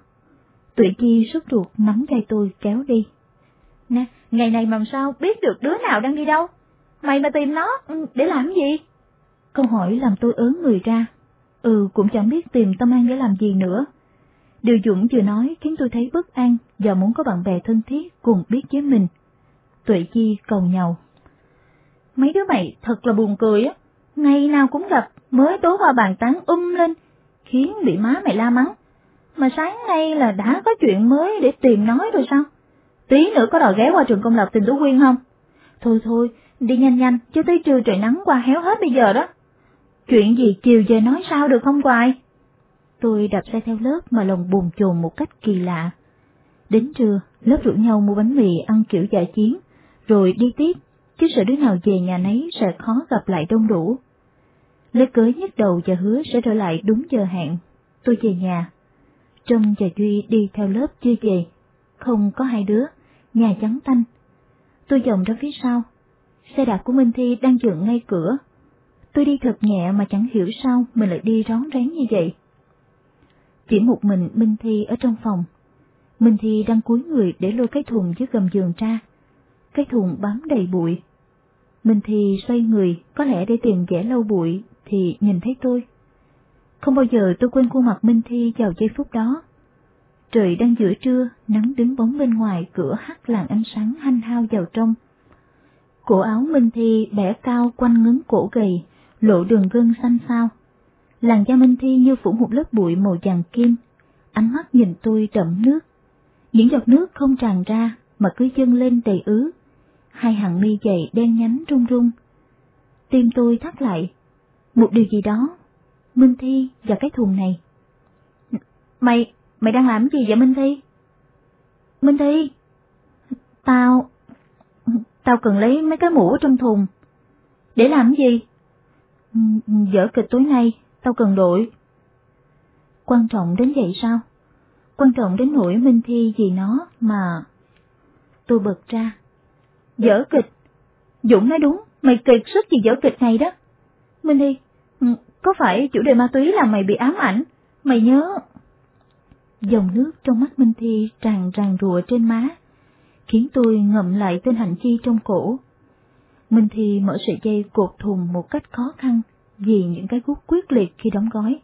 Tuệ Chi sốt ruột nắm tay tôi kéo đi. Nè, ngày này mà sao biết được đứa nào đang đi đâu? Mày mà tìm nó, ừ, để làm gì? Câu hỏi làm tôi ớn người ra. Ừ, cũng chẳng biết tìm Tâm An để làm gì nữa. Điều Dũng vừa nói khiến tôi thấy bất an và muốn có bạn bè thân thiết cùng biết với mình. Tuệ Chi cầu nhau. Mấy đứa mày thật là buồn cười á, ngày nào cũng gặp, mới tối qua bàn tán um lên, khiến bị má mày la mắng. Mà sáng nay là đã có chuyện mới để tìm nói rồi sao? Tí nữa có đòi ghé qua trường công lập tìm Tú Quyên không? Thôi thôi, đi nhanh nhanh, chứ tới trưa trời nắng qua héo hết bây giờ đó. Chuyện gì chiều về nói sao được không Quài? Tôi đạp xe theo lớp mà lòng buồn chồn một cách kỳ lạ. Đến trưa, lớp rủ nhau mua bánh mì ăn kiểu dạ chiến, rồi đi tiếp, chứ sợ đứa nào về nhà nấy sẽ khó gặp lại đông đủ. lấy cưới nhức đầu và hứa sẽ trở lại đúng giờ hẹn. Tôi về nhà. Trâm và Duy đi theo lớp chưa về. Không có hai đứa, nhà trắng tanh. Tôi dòng ra phía sau. Xe đạp của Minh Thi đang dựng ngay cửa. Tôi đi thật nhẹ mà chẳng hiểu sao mình lại đi rón rén như vậy. Chỉ một mình Minh Thi ở trong phòng. Minh Thi đang cúi người để lôi cái thùng dưới gầm giường ra. Cái thùng bám đầy bụi. Minh Thi xoay người, có lẽ để tìm vẻ lâu bụi, thì nhìn thấy tôi. Không bao giờ tôi quên khuôn mặt Minh Thi vào giây phút đó. Trời đang giữa trưa, nắng đứng bóng bên ngoài cửa hắt làn ánh sáng hanh hao vào trong. Cổ áo Minh Thi bẻ cao quanh ngấn cổ gầy, lộ đường gân xanh xao. Làn da Minh Thi như phủ một lớp bụi màu vàng kim, ánh mắt nhìn tôi đậm nước. Những giọt nước không tràn ra mà cứ dâng lên đầy ứ. Hai hàng mi dày đen nhánh run run. Tim tôi thắt lại. Một điều gì đó. Minh Thi và cái thùng này. Mày, mày đang làm gì vậy Minh Thi? Minh Thi, tao, tao cần lấy mấy cái mũ trong thùng. Để làm gì? Dở kịch tối nay, tao cần đổi. Quan trọng đến vậy sao? Quan trọng đến nỗi Minh Thi gì nó mà... Tôi bật ra. Dở kịch. Dũng nói đúng, mày kiệt sức gì dở kịch này đó. Minh Thi, ừ, có phải chủ đề ma túy là mày bị ám ảnh? Mày nhớ... Dòng nước trong mắt Minh Thi tràn tràn rùa trên má, khiến tôi ngậm lại tên hành chi trong cổ. Minh Thi mở sợi dây cột thùng một cách khó khăn vì những cái gút quyết liệt khi đóng gói.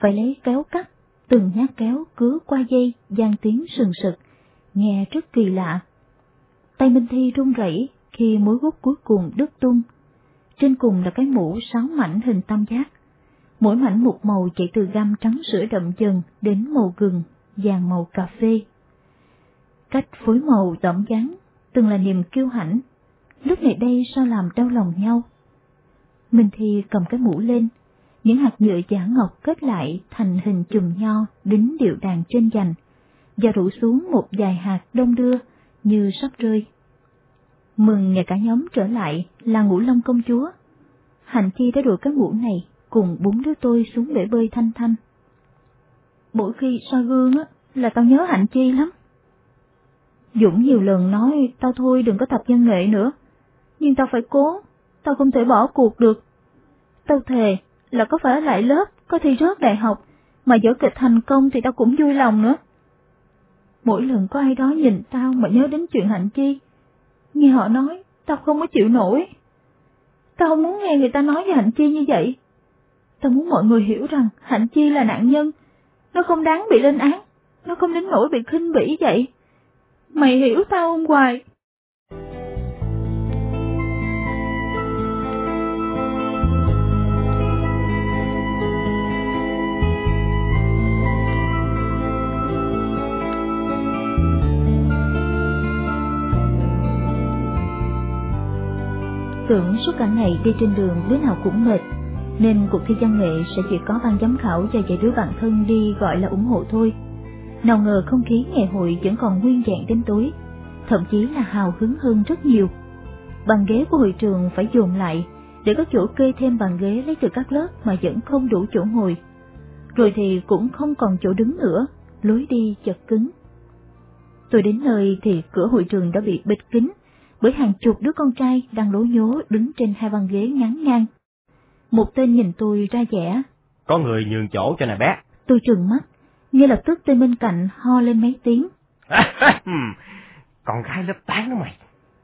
Phải lấy kéo cắt, từng nhát kéo cứ qua dây, gian tiếng sừng sực, nghe rất kỳ lạ. Tay Minh Thi run rẩy khi mối gút cuối cùng đứt tung. Trên cùng là cái mũ sáu mảnh hình tam giác. Mỗi mảnh một màu chạy từ gam trắng sữa đậm dần đến màu gừng, vàng màu cà phê. Cách phối màu tẩm dáng từng là niềm kiêu hãnh. Lúc này đây sao làm đau lòng nhau? Minh Thi cầm cái mũ lên, những hạt nhựa giả ngọc kết lại thành hình chùm nho đính điệu đàn trên dành, và rủ xuống một vài hạt đông đưa như sắp rơi. Mừng ngày cả nhóm trở lại là ngũ long công chúa. Hạnh Chi đã đổi cái mũ này cùng bốn đứa tôi xuống bể bơi thanh thanh. Mỗi khi soi gương á, là tao nhớ Hạnh Chi lắm. Dũng nhiều lần nói tao thôi đừng có tập văn nghệ nữa, nhưng tao phải cố, tao không thể bỏ cuộc được. Tao thề là có phải ở lại lớp, có thi rớt đại học, mà dở kịch thành công thì tao cũng vui lòng nữa. Mỗi lần có ai đó nhìn tao mà nhớ đến chuyện Hạnh Chi, nghe họ nói, tao không có chịu nổi. Tao không muốn nghe người ta nói về Hạnh Chi như vậy. Tao muốn mọi người hiểu rằng Hạnh Chi là nạn nhân, nó không đáng bị lên án, nó không đến nỗi bị khinh bỉ vậy. Mày hiểu tao không Hoài? Tưởng suốt cả ngày đi trên đường đứa nào cũng mệt, nên cuộc thi văn nghệ sẽ chỉ có ban giám khảo và vài đứa bạn thân đi gọi là ủng hộ thôi. Nào ngờ không khí ngày hội vẫn còn nguyên dạng đến tối, thậm chí là hào hứng hơn rất nhiều. Bàn ghế của hội trường phải dồn lại để có chỗ kê thêm bàn ghế lấy từ các lớp mà vẫn không đủ chỗ ngồi. Rồi thì cũng không còn chỗ đứng nữa, lối đi chật cứng. Tôi đến nơi thì cửa hội trường đã bị bịt kín bởi hàng chục đứa con trai đang lố nhố đứng trên hai băng ghế ngắn ngang. Một tên nhìn tôi ra vẻ. Có người nhường chỗ cho này bé. Tôi trừng mắt, ngay lập tức tên bên cạnh ho lên mấy tiếng. Con gái lớp toán đó mày.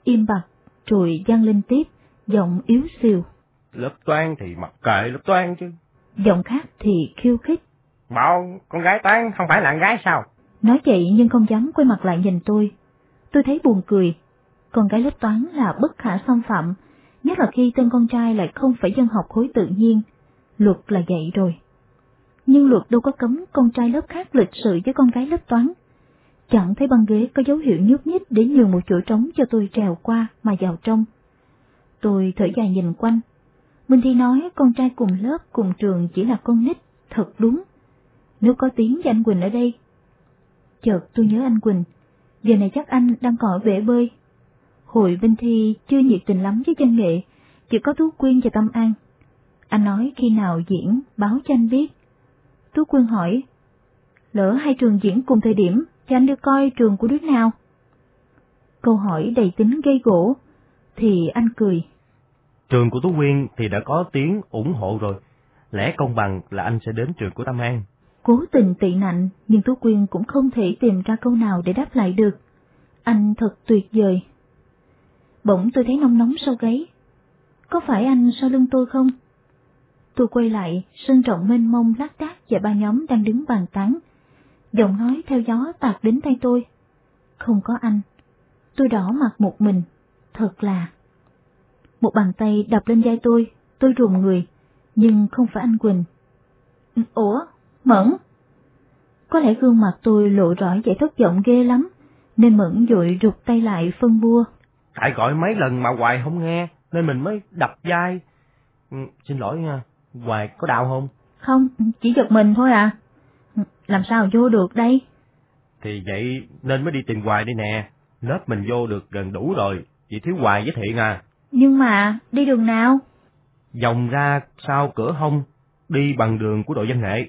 Im bặt, rồi vang lên tiếp, giọng yếu xìu. Lớp toán thì mặc kệ lớp toán chứ. Giọng khác thì khiêu khích. Bảo con gái toán không phải là gái sao? Nói vậy nhưng không dám quay mặt lại nhìn tôi. Tôi thấy buồn cười. Con gái lớp toán là bất khả xâm phạm, nhất là khi tên con trai lại không phải dân học khối tự nhiên. Luật là vậy rồi nhưng luật đâu có cấm con trai lớp khác lịch sự với con gái lớp toán. Chẳng thấy băng ghế có dấu hiệu nhúc nhích để nhường một chỗ trống cho tôi trèo qua mà vào trong. Tôi thở dài nhìn quanh. Minh Thi nói con trai cùng lớp cùng trường chỉ là con nít, thật đúng. Nếu có tiếng với anh Quỳnh ở đây. Chợt tôi nhớ anh Quỳnh, giờ này chắc anh đang còn ở bể bơi. Hội Vinh Thi chưa nhiệt tình lắm với chân nghệ, chỉ có Tú Quyên và Tâm An. Anh nói khi nào diễn, báo cho anh biết. Tú Quân hỏi, lỡ hai trường diễn cùng thời điểm, cho anh đưa coi trường của đứa nào? Câu hỏi đầy tính gây gỗ, thì anh cười. Trường của Tú Quyên thì đã có tiếng ủng hộ rồi, lẽ công bằng là anh sẽ đến trường của Tâm An. Cố tình tị nạnh, nhưng Tú Quyên cũng không thể tìm ra câu nào để đáp lại được. Anh thật tuyệt vời. Bỗng tôi thấy nóng nóng sau gáy. Có phải anh sau lưng tôi không? Tôi quay lại, sân rộng mênh mông lác đác và ba nhóm đang đứng bàn tán. Giọng nói theo gió tạt đến tay tôi. Không có anh. Tôi đỏ mặt một mình. Thật là... Một bàn tay đập lên vai tôi, tôi rùng người, nhưng không phải anh Quỳnh. Ủa, Mẫn? Có lẽ gương mặt tôi lộ rõ vẻ thất vọng ghê lắm, nên Mẫn dội rụt tay lại phân bua. Tại gọi mấy lần mà hoài không nghe, nên mình mới đập vai. Ừ, xin lỗi nha, Hoài có đau không? Không, chỉ giật mình thôi à. Làm sao vô được đây? Thì vậy nên mới đi tìm Hoài đi nè. Lớp mình vô được gần đủ rồi, chỉ thiếu Hoài với Thiện à. Nhưng mà, đi đường nào? Dòng ra sau cửa hông, đi bằng đường của đội văn nghệ.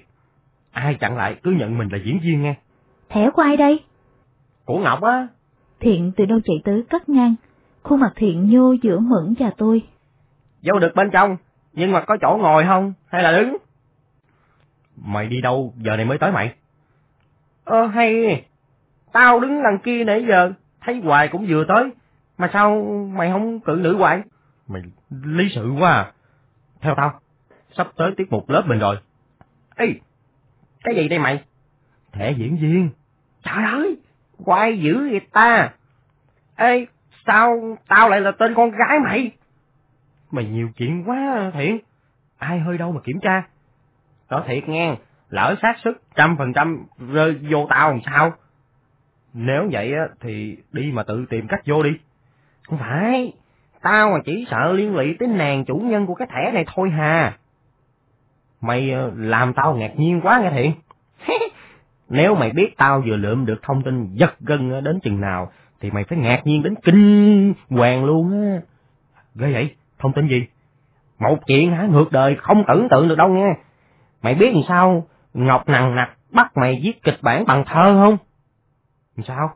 Ai chặn lại cứ nhận mình là diễn viên nghe. Thẻ của ai đây? Của Ngọc á. Thiện từ đâu chạy tới cắt ngang, khuôn mặt Thiện nhô giữa Mẫn và tôi. Vô được bên trong, Nhưng mà có chỗ ngồi không? Hay là đứng? Mày đi đâu giờ này mới tới mày? Ơ hay, tao đứng đằng kia nãy giờ, thấy hoài cũng vừa tới. Mà sao mày không cử nữ hoài? Mày lý sự quá à. Theo tao, sắp tới tiết mục lớp mình rồi. Ê, cái gì đây mày? Thẻ diễn viên. Trời ơi, quay dữ vậy ta. Ê, sao tao lại là tên con gái mày? Mày nhiều chuyện quá Thiện. Ai hơi đâu mà kiểm tra. Đó thiệt nghe, lỡ xác sức trăm phần trăm rơi vô tao làm sao? Nếu vậy á thì đi mà tự tìm cách vô đi. Không phải, tao mà chỉ sợ liên lụy tới nàng chủ nhân của cái thẻ này thôi hà. Mày ờ, làm tao ngạc nhiên quá nghe Thiện. Nếu mày biết tao vừa lượm được thông tin giật gân đến chừng nào, thì mày phải ngạc nhiên đến kinh hoàng luôn á. Ghê vậy? Thông tin gì? Một chuyện hả ngược đời không tưởng tượng được đâu nghe. Mày biết làm sao Ngọc nằng nặc bắt mày viết kịch bản bằng thơ không? Làm sao?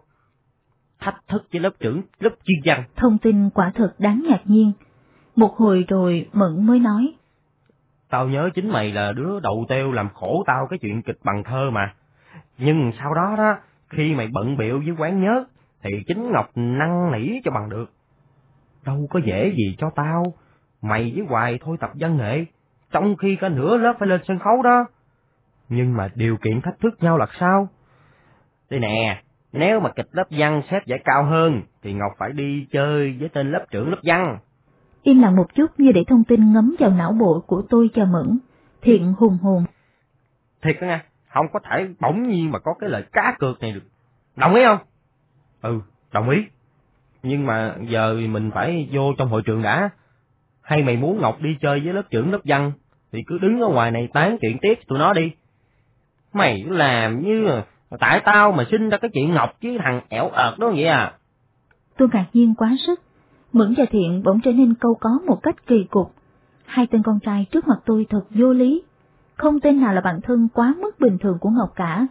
Thách thức với lớp trưởng, lớp chuyên văn. Thông tin quả thật đáng ngạc nhiên. Một hồi rồi Mẫn mới nói. Tao nhớ chính mày là đứa đầu tiêu làm khổ tao cái chuyện kịch bằng thơ mà. Nhưng sau đó đó, khi mày bận biệu với quán nhớ, thì chính Ngọc năn nỉ cho bằng được. Đâu có dễ gì cho tao, mày với Hoài thôi tập văn nghệ, trong khi cả nửa lớp phải lên sân khấu đó. Nhưng mà điều kiện thách thức nhau là sao? Đây nè, nếu mà kịch lớp văn xếp giải cao hơn, thì Ngọc phải đi chơi với tên lớp trưởng lớp văn. Im lặng một chút như để thông tin ngấm vào não bộ của tôi cho Mẫn. Thiện hùng hồn. Thiệt đó nha, không có thể bỗng nhiên mà có cái lời cá cược này được. Đồng ý không? Ừ, đồng ý. Nhưng mà giờ mình phải vô trong hội trường đã. Hay mày muốn Ngọc đi chơi với lớp trưởng lớp văn, thì cứ đứng ở ngoài này tán chuyện tiếp tụi nó đi. Mày làm như tại tao mà sinh ra cái chuyện Ngọc chứ thằng ẻo ợt đó vậy à. Tôi ngạc nhiên quá sức. Mẫn và Thiện bỗng trở nên câu có một cách kỳ cục. Hai tên con trai trước mặt tôi thật vô lý. Không tên nào là bạn thân quá mức bình thường của Ngọc cả.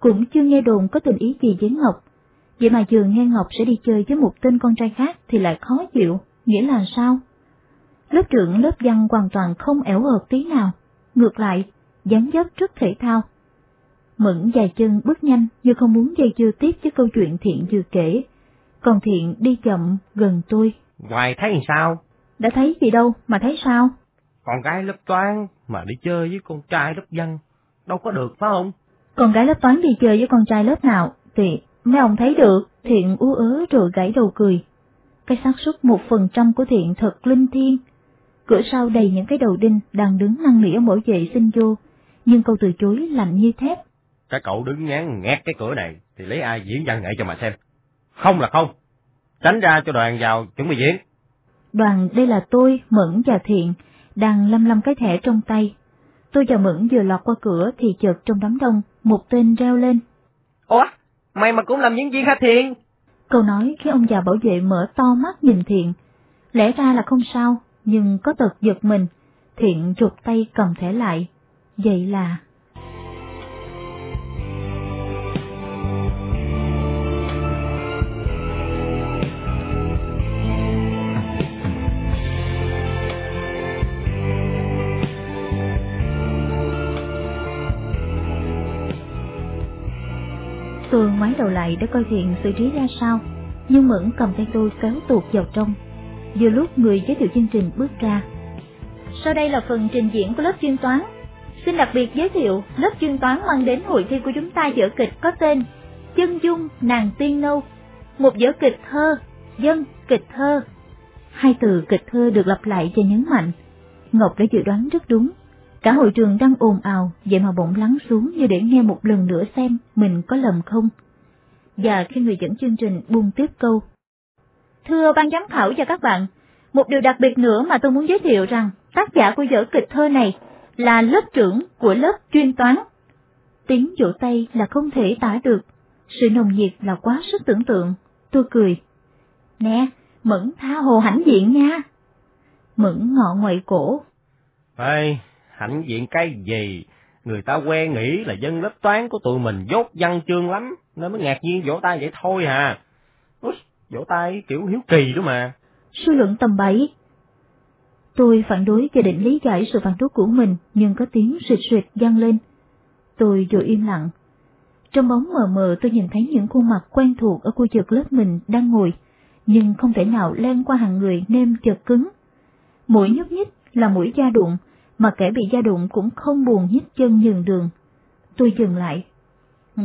Cũng chưa nghe đồn có tình ý gì với Ngọc. Vậy mà vừa nghe Ngọc sẽ đi chơi với một tên con trai khác thì lại khó chịu, nghĩa là sao? Lớp trưởng lớp văn hoàn toàn không ẻo ợt tí nào, ngược lại, dáng dấp rất thể thao. Mẫn dài chân bước nhanh như không muốn dây dưa tiếp với câu chuyện thiện vừa kể, còn thiện đi chậm gần tôi. Ngoài thấy sao? Đã thấy gì đâu mà thấy sao? Con gái lớp toán mà đi chơi với con trai lớp văn, đâu có được phải không? Con gái lớp toán đi chơi với con trai lớp nào thì mấy ông thấy được, thiện ú ớ rồi gãy đầu cười. Cái xác suất một phần trăm của thiện thật linh thiêng. Cửa sau đầy những cái đầu đinh đang đứng năn nỉ mỗi vệ xin vô, nhưng câu từ chối lạnh như thép. Cái cậu đứng ngán ngẹt cái cửa này thì lấy ai diễn văn nghệ cho mà xem. Không là không. Tránh ra cho đoàn vào chuẩn bị diễn. Đoàn đây là tôi, Mẫn và Thiện, đang lâm lâm cái thẻ trong tay. Tôi và Mẫn vừa lọt qua cửa thì chợt trong đám đông, một tên reo lên. Ủa, mày mà cũng làm diễn viên hả Thiện? Câu nói khiến ông già bảo vệ mở to mắt nhìn Thiện. Lẽ ra là không sao, nhưng có tật giật mình. Thiện rụt tay cầm thẻ lại. Vậy là... Tôi ngoái đầu lại để coi chuyện xử trí ra sao, nhưng Mẫn cầm tay tôi kéo tuột vào trong. Vừa lúc người giới thiệu chương trình bước ra. Sau đây là phần trình diễn của lớp chuyên toán. Xin đặc biệt giới thiệu lớp chuyên toán mang đến hội thi của chúng ta vở kịch có tên Chân dung nàng tiên nâu, một vở kịch thơ, dân kịch thơ. Hai từ kịch thơ được lặp lại và nhấn mạnh. Ngọc đã dự đoán rất đúng. Cả hội trường đang ồn ào, vậy mà bỗng lắng xuống như để nghe một lần nữa xem mình có lầm không. Và khi người dẫn chương trình buông tiếp câu. Thưa ban giám khảo và các bạn, một điều đặc biệt nữa mà tôi muốn giới thiệu rằng tác giả của vở kịch thơ này là lớp trưởng của lớp chuyên toán. Tiếng vỗ tay là không thể tả được, sự nồng nhiệt là quá sức tưởng tượng. Tôi cười. Nè, Mẫn tha hồ hãnh diện nha. Mẫn ngọ ngoại cổ. Ê, hạnh diện cái gì? Người ta quen nghĩ là dân lớp toán của tụi mình dốt văn chương lắm, nên mới ngạc nhiên vỗ tay vậy thôi hà Út, vỗ tay kiểu hiếu kỳ đó mà. suy luận tầm bậy. Tôi phản đối và định lý giải sự phản đối của mình, nhưng có tiếng suyệt suyệt vang lên. Tôi rồi im lặng. Trong bóng mờ mờ tôi nhìn thấy những khuôn mặt quen thuộc ở khu vực lớp mình đang ngồi, nhưng không thể nào len qua hàng người nêm chật cứng. Mũi nhúc nhích là mũi da đụng, mà kẻ bị da đụng cũng không buồn nhích chân nhường đường. Tôi dừng lại.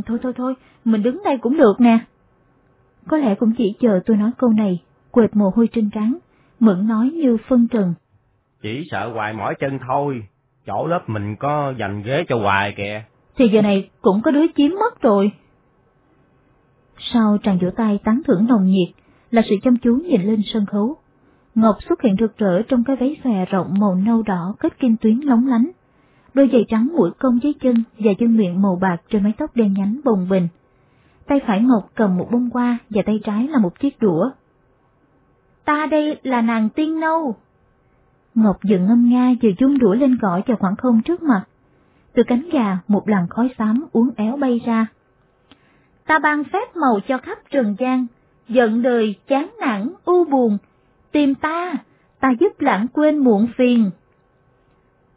Thôi thôi thôi, mình đứng đây cũng được nè. Có lẽ cũng chỉ chờ tôi nói câu này, quệt mồ hôi trên trán, mượn nói như phân trần. Chỉ sợ hoài mỏi chân thôi, chỗ lớp mình có dành ghế cho hoài kìa. Thì giờ này cũng có đứa chiếm mất rồi. Sau tràng vỗ tay tán thưởng nồng nhiệt là sự chăm chú nhìn lên sân khấu. Ngọc xuất hiện rực rỡ trong cái váy xòe rộng màu nâu đỏ kết kim tuyến lóng lánh. Đôi giày trắng mũi cong dưới chân và chân miệng màu bạc trên mái tóc đen nhánh bồng bình. Tay phải Ngọc cầm một bông hoa và tay trái là một chiếc đũa. Ta đây là nàng tiên nâu. Ngọc dựng ngâm nga vừa dung đũa lên gõ vào khoảng không trước mặt. Từ cánh gà một làn khói xám uốn éo bay ra. Ta ban phép màu cho khắp trần gian, giận đời chán nản u buồn, tìm ta, ta giúp lãng quên muộn phiền.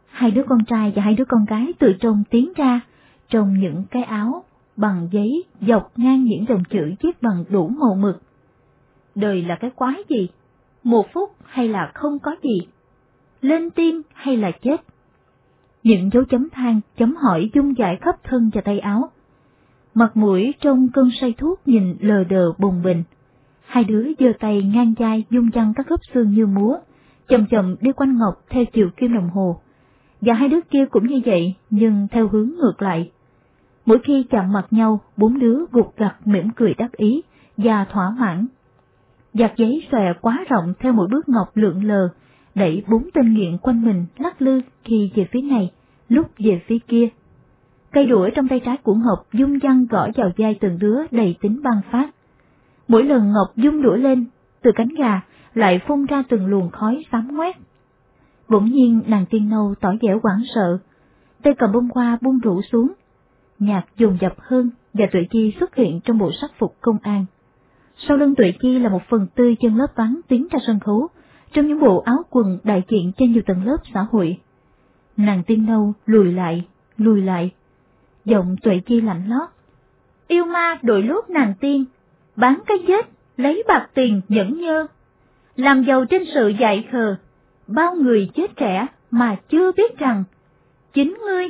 Hai đứa con trai và hai đứa con gái từ trong tiến ra, trong những cái áo bằng giấy dọc ngang những dòng chữ viết bằng đủ màu mực. Đời là cái quái gì? Một phút hay là không có gì? Lên tiên hay là chết? Những dấu chấm than, chấm hỏi dung dại khắp thân và tay áo. Mặt mũi trong cơn say thuốc nhìn lờ đờ bùng bình. Hai đứa giơ tay ngang vai dung dăng các khớp xương như múa, chậm chậm đi quanh Ngọc theo chiều kim đồng hồ. Và hai đứa kia cũng như vậy, nhưng theo hướng ngược lại. Mỗi khi chạm mặt nhau, bốn đứa gục gặt mỉm cười đắc ý và thỏa mãn. Giặt giấy xòe quá rộng theo mỗi bước Ngọc lượn lờ, đẩy bốn tên nghiện quanh mình lắc lư khi về phía này, lúc về phía kia. Cây đuổi trong tay trái của Ngọc dung dăng gõ vào vai từng đứa đầy tính băng phát. Mỗi lần Ngọc dung đũa lên, từ cánh gà lại phun ra từng luồng khói xám ngoét. Bỗng nhiên nàng tiên nâu tỏ vẻ hoảng sợ, tay cầm bông hoa buông rủ xuống. Nhạc dùng dập hơn và Tuệ Chi xuất hiện trong bộ sắc phục công an. Sau lưng Tuệ Chi là một phần tư chân lớp vắng tiến ra sân khấu, trong những bộ áo quần đại diện cho nhiều tầng lớp xã hội. Nàng tiên nâu lùi lại, lùi lại. Giọng Tuệ Chi lạnh lót. Yêu ma đội lốt nàng tiên, bán cái chết, lấy bạc tiền nhẫn nhơ. Làm giàu trên sự dạy khờ, bao người chết trẻ mà chưa biết rằng, chính ngươi.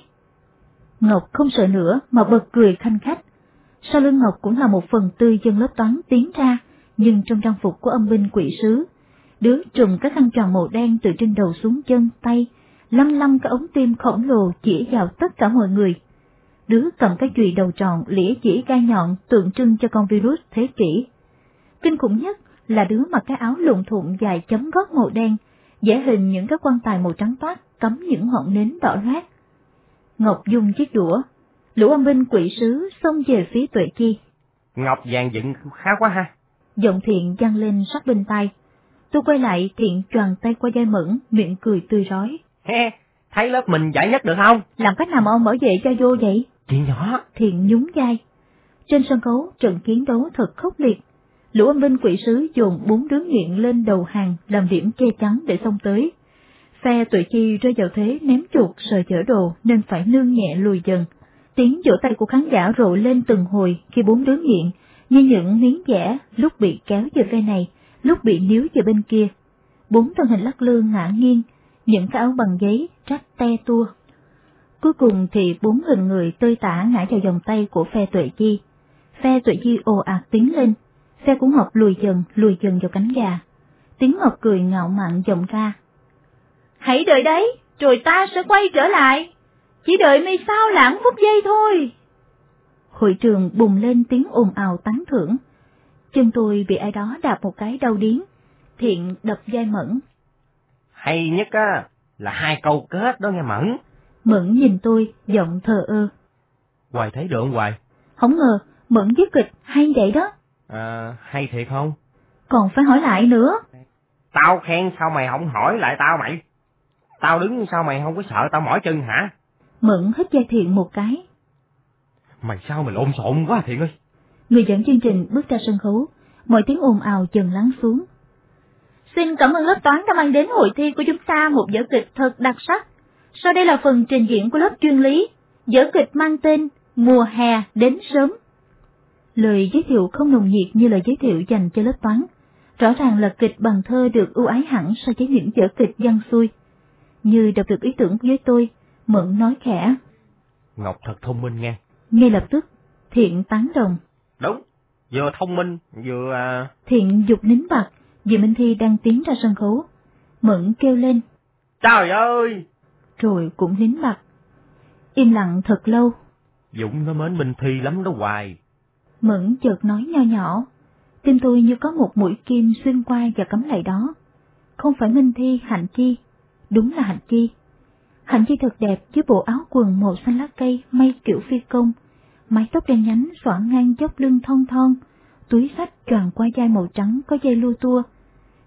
Ngọc không sợ nữa mà bật cười khanh khách. Sau lưng Ngọc cũng là một phần tư dân lớp toán tiến ra, nhưng trong trang phục của âm binh quỷ sứ. Đứa trùm các khăn tròn màu đen từ trên đầu xuống chân, tay, lăm lăm cái ống tim khổng lồ chỉ vào tất cả mọi người. Đứa cầm cái chùy đầu tròn lĩa chỉ gai nhọn tượng trưng cho con virus thế kỷ. Kinh khủng nhất là đứa mặc cái áo lụn thụng dài chấm gót màu đen, vẽ hình những cái quan tài màu trắng toát cắm những ngọn nến đỏ loát. Ngọc dùng chiếc đũa, lũ âm binh quỷ sứ xông về phía tuệ chi. Ngọc vàng dựng khá quá ha. Giọng thiện vang lên sát bên tay. Tôi quay lại thiện tròn tay qua dây mẫn, miệng cười tươi rói. He, thấy lớp mình giải nhất được không? Làm cách nào mà ông bảo vệ cho vô vậy? Chuyện nhỏ. Thiện nhún vai. Trên sân khấu, trận chiến đấu thật khốc liệt. Lũ âm binh quỷ sứ dồn bốn đứa nghiện lên đầu hàng làm điểm che chắn để xông tới. Phe tuổi chi rơi vào thế ném chuột sợ chở đồ nên phải nương nhẹ lùi dần. Tiếng vỗ tay của khán giả rộ lên từng hồi khi bốn đứa nghiện, như những miếng vẽ lúc bị kéo về phe này, lúc bị níu về bên kia. Bốn thân hình lắc lư ngã nghiêng, những cái áo bằng giấy rách te tua. Cuối cùng thì bốn hình người tơi tả ngã vào vòng tay của phe tuệ chi. Phe tuệ chi ồ ạt tiến lên, phe của Ngọc lùi dần, lùi dần vào cánh gà. Tiếng Ngọc cười ngạo mạn vọng ra. Hãy đợi đấy, rồi ta sẽ quay trở lại. Chỉ đợi mi sao lãng phút giây thôi. Hội trường bùng lên tiếng ồn ào tán thưởng. Chân tôi bị ai đó đạp một cái đau điến. Thiện đập vai Mẫn. Hay nhất á, là hai câu kết đó nghe Mẫn. Mẫn nhìn tôi, giọng thờ ơ. Hoài thấy được Hoài? Không ngờ, Mẫn viết kịch hay vậy đó. À, hay thiệt không? Còn phải hỏi lại nữa. Tao khen sao mày không hỏi lại tao mày? Tao đứng sao mày không có sợ tao mỏi chân hả? Mẫn hít vai Thiện một cái. Mày sao mày lộn xộn quá Thiện ơi? Người dẫn chương trình bước ra sân khấu, mọi tiếng ồn ào dần lắng xuống. Xin cảm ơn lớp toán đã mang đến hội thi của chúng ta một vở kịch thật đặc sắc. Sau đây là phần trình diễn của lớp chuyên lý, vở kịch mang tên Mùa hè đến sớm. Lời giới thiệu không nồng nhiệt như lời giới thiệu dành cho lớp toán. Rõ ràng là kịch bằng thơ được ưu ái hẳn so với những vở kịch văn xuôi. Như đọc được ý tưởng với tôi, Mẫn nói khẽ. Ngọc thật thông minh nghe. Ngay lập tức, Thiện tán đồng. Đúng, vừa thông minh, vừa... À... Thiện dục nín bặt, vì Minh Thi đang tiến ra sân khấu. Mẫn kêu lên. Trời ơi! Rồi cũng nín bặt. Im lặng thật lâu. Dũng nó mến Minh Thi lắm đó hoài. Mẫn chợt nói nho nhỏ. Tim tôi như có một mũi kim xuyên qua và cắm lại đó. Không phải Minh Thi, Hạnh Chi. Đúng là Hạnh Chi. Hạnh Chi thật đẹp với bộ áo quần màu xanh lá cây may kiểu phi công, mái tóc đen nhánh xõa ngang dốc lưng thon thon, túi sách tròn qua vai màu trắng có dây lua tua.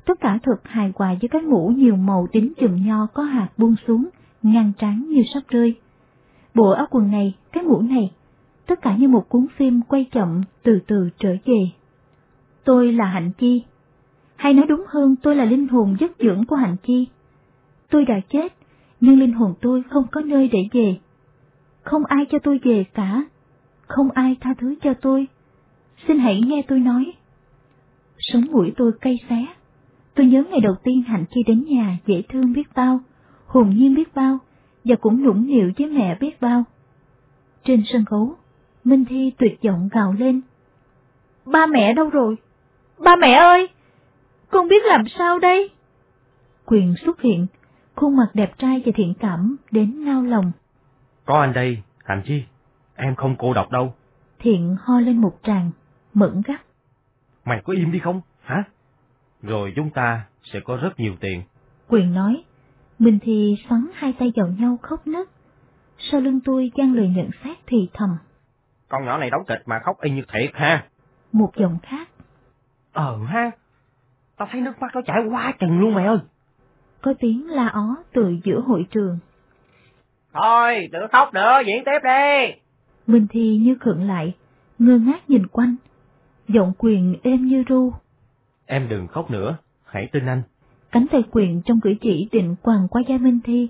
Tất cả thật hài hòa với cái mũ nhiều màu đính chùm nho có hạt buông xuống, ngang trắng như sắp rơi. Bộ áo quần này, cái mũ này, tất cả như một cuốn phim quay chậm từ từ trở về. Tôi là Hạnh Chi, hay nói đúng hơn tôi là linh hồn giấc dưỡng của Hạnh Chi. Tôi đã chết, nhưng linh hồn tôi không có nơi để về. Không ai cho tôi về cả, không ai tha thứ cho tôi. Xin hãy nghe tôi nói. Sống mũi tôi cay xé. Tôi nhớ ngày đầu tiên Hạnh Chi đến nhà dễ thương biết bao, hồn nhiên biết bao, và cũng nũng nịu với mẹ biết bao. Trên sân khấu, Minh Thi tuyệt vọng gào lên. Ba mẹ đâu rồi? Ba mẹ ơi! Con biết làm sao đây? Quyền xuất hiện, khuôn mặt đẹp trai và thiện cảm đến nao lòng. Có anh đây, Hạnh Chi, em không cô độc đâu. Thiện ho lên một tràng, mẫn gắt. Mày có im đi không, hả? Rồi chúng ta sẽ có rất nhiều tiền. Quyền nói, mình thì xoắn hai tay vào nhau khóc nức. Sau lưng tôi gian lời nhận xét thì thầm. Con nhỏ này đóng kịch mà khóc y như thiệt ha. Một giọng khác. Ờ ha, tao thấy nước mắt nó chảy quá chừng luôn mày ơi. Có tiếng la ó từ giữa hội trường. Thôi, đừng khóc nữa, diễn tiếp đi. Minh Thi như khựng lại, ngơ ngác nhìn quanh. Giọng quyền êm như ru. Em đừng khóc nữa, hãy tin anh. Cánh tay quyền trong cử chỉ định quàng qua da Minh Thi.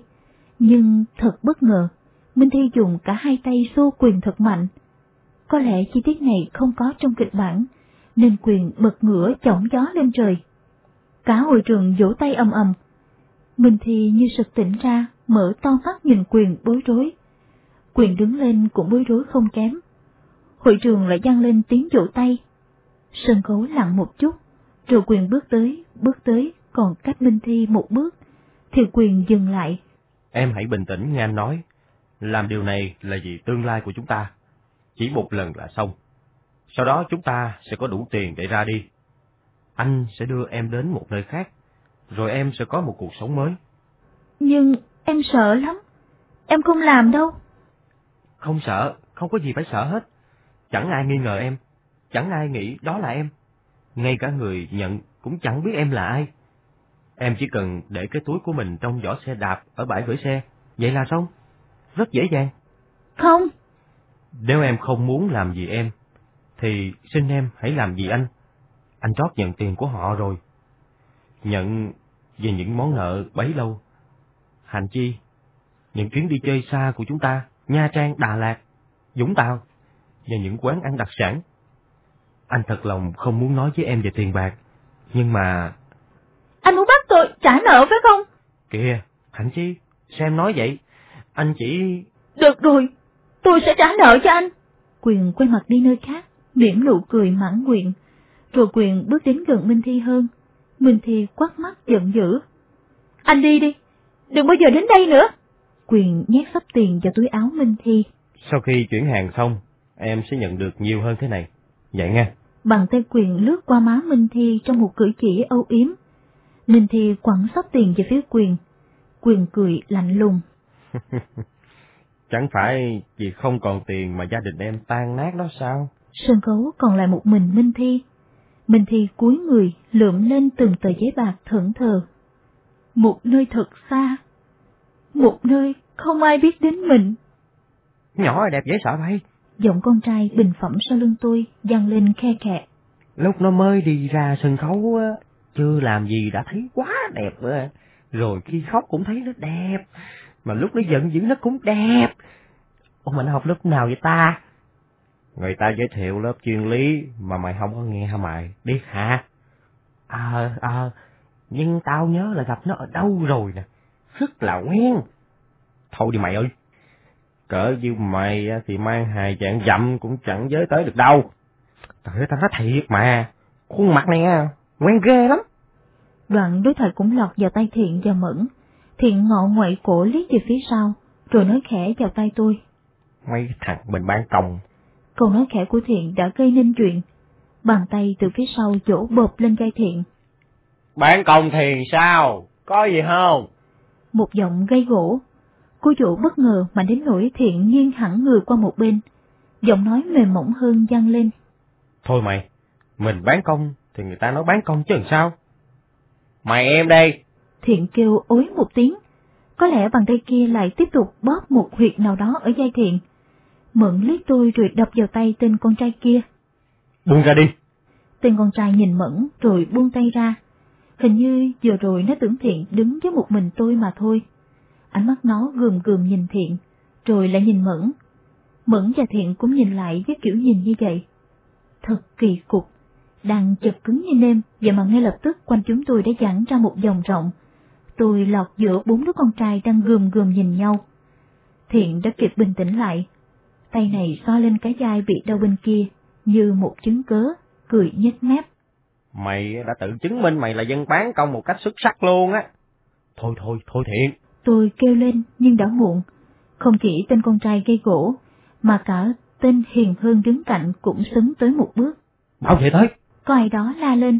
Nhưng thật bất ngờ, Minh Thi dùng cả hai tay xô quyền thật mạnh. Có lẽ chi tiết này không có trong kịch bản, nên quyền bật ngửa chỏng gió lên trời. Cả hội trường vỗ tay ầm ầm. Minh Thi như sực tỉnh ra, mở to mắt nhìn quyền bối rối. Quyền đứng lên cũng bối rối không kém. Hội trường lại vang lên tiếng vỗ tay. Sân khấu lặng một chút, rồi quyền bước tới, bước tới, còn cách Minh Thi một bước, thì quyền dừng lại. Em hãy bình tĩnh nghe anh nói. Làm điều này là vì tương lai của chúng ta. Chỉ một lần là xong. Sau đó chúng ta sẽ có đủ tiền để ra đi. Anh sẽ đưa em đến một nơi khác, rồi em sẽ có một cuộc sống mới. Nhưng em sợ lắm. Em không làm đâu. Không sợ, không có gì phải sợ hết. Chẳng ai nghi ngờ em, chẳng ai nghĩ đó là em. Ngay cả người nhận cũng chẳng biết em là ai. Em chỉ cần để cái túi của mình trong vỏ xe đạp ở bãi gửi xe, vậy là xong. Rất dễ dàng. Không. Nếu em không muốn làm gì em, thì xin em hãy làm gì anh. Anh trót nhận tiền của họ rồi. Nhận về những món nợ bấy lâu. Hành chi, những chuyến đi chơi xa của chúng ta, Nha Trang, Đà Lạt, Vũng Tàu, và những quán ăn đặc sản. Anh thật lòng không muốn nói với em về tiền bạc, nhưng mà... Anh muốn bắt tôi trả nợ phải không? Kìa, Hạnh Chi, sao em nói vậy? Anh chỉ... Được rồi, tôi sẽ trả nợ cho anh. Quyền quay mặt đi nơi khác, mỉm nụ cười mãn nguyện, rồi Quyền bước đến gần Minh Thi hơn. Minh Thi quát mắt giận dữ. Anh đi đi, đừng bao giờ đến đây nữa. Quyền nhét sắp tiền vào túi áo Minh Thi. Sau khi chuyển hàng xong, em sẽ nhận được nhiều hơn thế này. Vậy nghe. Bàn tay Quyền lướt qua má Minh Thi trong một cử chỉ âu yếm. Minh Thi quẳng sắp tiền về phía Quyền. Quyền cười lạnh lùng. Chẳng phải vì không còn tiền mà gia đình em tan nát đó sao? Sân khấu còn lại một mình Minh Thi. Minh Thi cúi người lượm lên từng tờ giấy bạc thẫn thờ. Một nơi thật xa. Một nơi không ai biết đến mình. Nhỏ đẹp dễ sợ vậy. Giọng con trai bình phẩm sau lưng tôi vang lên khe khẽ. Lúc nó mới đi ra sân khấu á, chưa làm gì đã thấy quá đẹp rồi. Rồi khi khóc cũng thấy nó đẹp. Mà lúc nó giận dữ nó cũng đẹp. Ủa mà nó học lớp nào vậy ta? Người ta giới thiệu lớp chuyên lý mà mày không có nghe hả mày? Biết hả? Ờ, à, ờ, à, nhưng tao nhớ là gặp nó ở đâu rồi nè. Rất là quen. Thôi đi mày ơi. Cỡ như mày thì mang hài dạng dặm cũng chẳng giới tới được đâu. Trời ơi, tao nói thiệt mà. Khuôn mặt này nha, quen ghê lắm. Đoạn đối thoại cũng lọt vào tay Thiện và Mẫn. Thiện ngọ ngoại cổ liếc về phía sau, rồi nói khẽ vào tay tôi. Mấy thằng mình ban công. Câu nói khẽ của Thiện đã gây nên chuyện. Bàn tay từ phía sau chỗ bộp lên vai Thiện. Bán công thiền sao? Có gì không? Một giọng gây gỗ. Cô chủ bất ngờ mà đến nỗi Thiện nghiêng hẳn người qua một bên. Giọng nói mềm mỏng hơn vang lên. Thôi mày, mình bán công thì người ta nói bán công chứ làm sao? Mày em đây. Thiện kêu ối một tiếng. Có lẽ bàn tay kia lại tiếp tục bóp một huyệt nào đó ở dây thiện. Mượn liếc tôi rồi đập vào tay tên con trai kia. Buông ra đi. Tên con trai nhìn mẫn rồi buông tay ra. Hình như vừa rồi nó tưởng thiện đứng với một mình tôi mà thôi. Ánh mắt nó gườm gườm nhìn thiện, rồi lại nhìn mẫn. Mẫn và thiện cũng nhìn lại với kiểu nhìn như vậy. Thật kỳ cục đang chật cứng như nêm, vậy mà ngay lập tức quanh chúng tôi đã giãn ra một vòng rộng. Tôi lọt giữa bốn đứa con trai đang gườm gườm nhìn nhau. Thiện đã kịp bình tĩnh lại. Tay này so lên cái vai bị đau bên kia, như một chứng cớ, cười nhếch mép. Mày đã tự chứng minh mày là dân bán công một cách xuất sắc luôn á. Thôi thôi, thôi Thiện. Tôi kêu lên nhưng đã muộn. Không chỉ tên con trai gây gỗ, mà cả tên hiền hơn đứng cạnh cũng xứng tới một bước. Bảo vệ tới có ai đó la lên.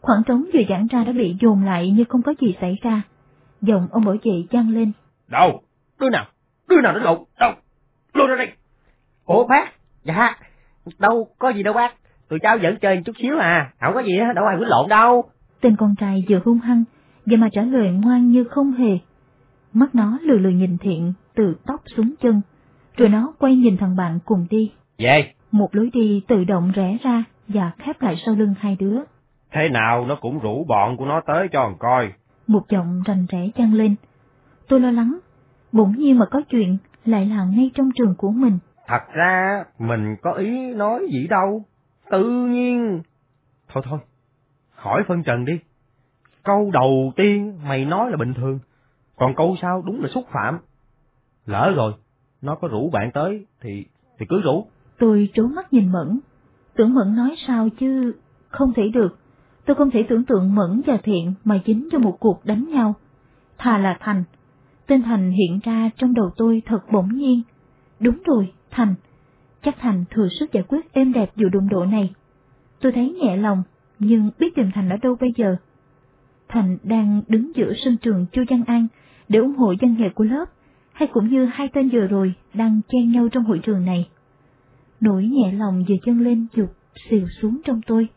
Khoảng trống vừa giãn ra đã bị dồn lại như không có gì xảy ra. Giọng ông bảo vệ vang lên. Đâu? Đứa nào? Đứa nào đến lộn? Đâu? Luôn ra đây. Ủa bác? Dạ. Đâu có gì đâu bác. Tụi cháu vẫn chơi chút xíu à. Không có gì hết, đâu ai quýnh lộn đâu. Tên con trai vừa hung hăng, vậy mà trả lời ngoan như không hề. Mắt nó lười lười nhìn thiện từ tóc xuống chân, rồi nó quay nhìn thằng bạn cùng đi. Về. Một lối đi tự động rẽ ra, và khép lại sau lưng hai đứa. Thế nào nó cũng rủ bọn của nó tới cho con coi. Một giọng rành rẽ chăng lên. Tôi lo lắng, bỗng nhiên mà có chuyện lại là ngay trong trường của mình. Thật ra mình có ý nói gì đâu. Tự nhiên. Thôi thôi, hỏi phân trần đi. Câu đầu tiên mày nói là bình thường, còn câu sau đúng là xúc phạm. Lỡ rồi, nó có rủ bạn tới thì thì cứ rủ. Tôi trố mắt nhìn Mẫn, Tưởng Mẫn nói sao chứ, không thể được. Tôi không thể tưởng tượng Mẫn và Thiện mà dính cho một cuộc đánh nhau. Thà là Thành. Tên Thành hiện ra trong đầu tôi thật bỗng nhiên. Đúng rồi, Thành. Chắc Thành thừa sức giải quyết êm đẹp vụ đụng độ này. Tôi thấy nhẹ lòng, nhưng biết tìm Thành ở đâu bây giờ. Thành đang đứng giữa sân trường Chu Văn An để ủng hộ danh nghệ của lớp, hay cũng như hai tên vừa rồi đang chen nhau trong hội trường này. Nỗi nhẹ lòng vừa chân lên dục xìu xuống trong tôi.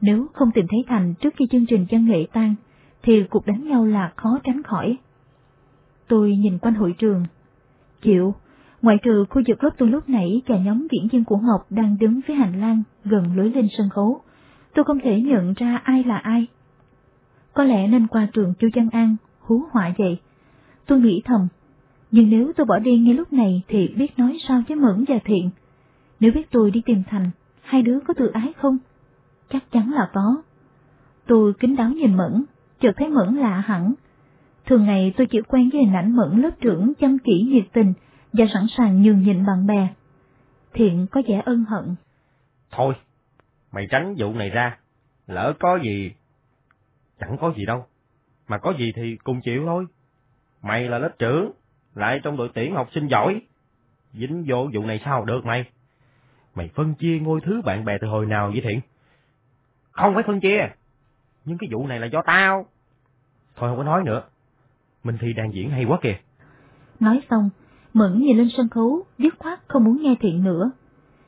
Nếu không tìm thấy Thành trước khi chương trình văn nghệ tan, thì cuộc đánh nhau là khó tránh khỏi. Tôi nhìn quanh hội trường. Chịu, ngoại trừ khu vực lớp tôi lúc nãy và nhóm diễn viên của Ngọc đang đứng phía hành lang gần lối lên sân khấu, tôi không thể nhận ra ai là ai. Có lẽ nên qua trường Chu Văn An, hú họa vậy. Tôi nghĩ thầm, nhưng nếu tôi bỏ đi ngay lúc này thì biết nói sao với Mẫn và Thiện. Nếu biết tôi đi tìm Thành, hai đứa có tự ái không? Chắc chắn là có. Tôi kính đáo nhìn Mẫn, chợt thấy Mẫn lạ hẳn. Thường ngày tôi chỉ quen với hình ảnh Mẫn lớp trưởng chăm chỉ nhiệt tình và sẵn sàng nhường nhịn bạn bè. Thiện có vẻ ân hận. Thôi, mày tránh vụ này ra, lỡ có gì, chẳng có gì đâu, mà có gì thì cùng chịu thôi. Mày là lớp trưởng, lại trong đội tuyển học sinh giỏi, dính vô vụ này sao được mày? Mày phân chia ngôi thứ bạn bè từ hồi nào vậy Thiện? Không phải phân chia. Nhưng cái vụ này là do tao. Thôi không có nói nữa. Mình thi đang diễn hay quá kìa. Nói xong, Mẫn nhìn lên sân khấu, dứt khoát không muốn nghe Thiện nữa.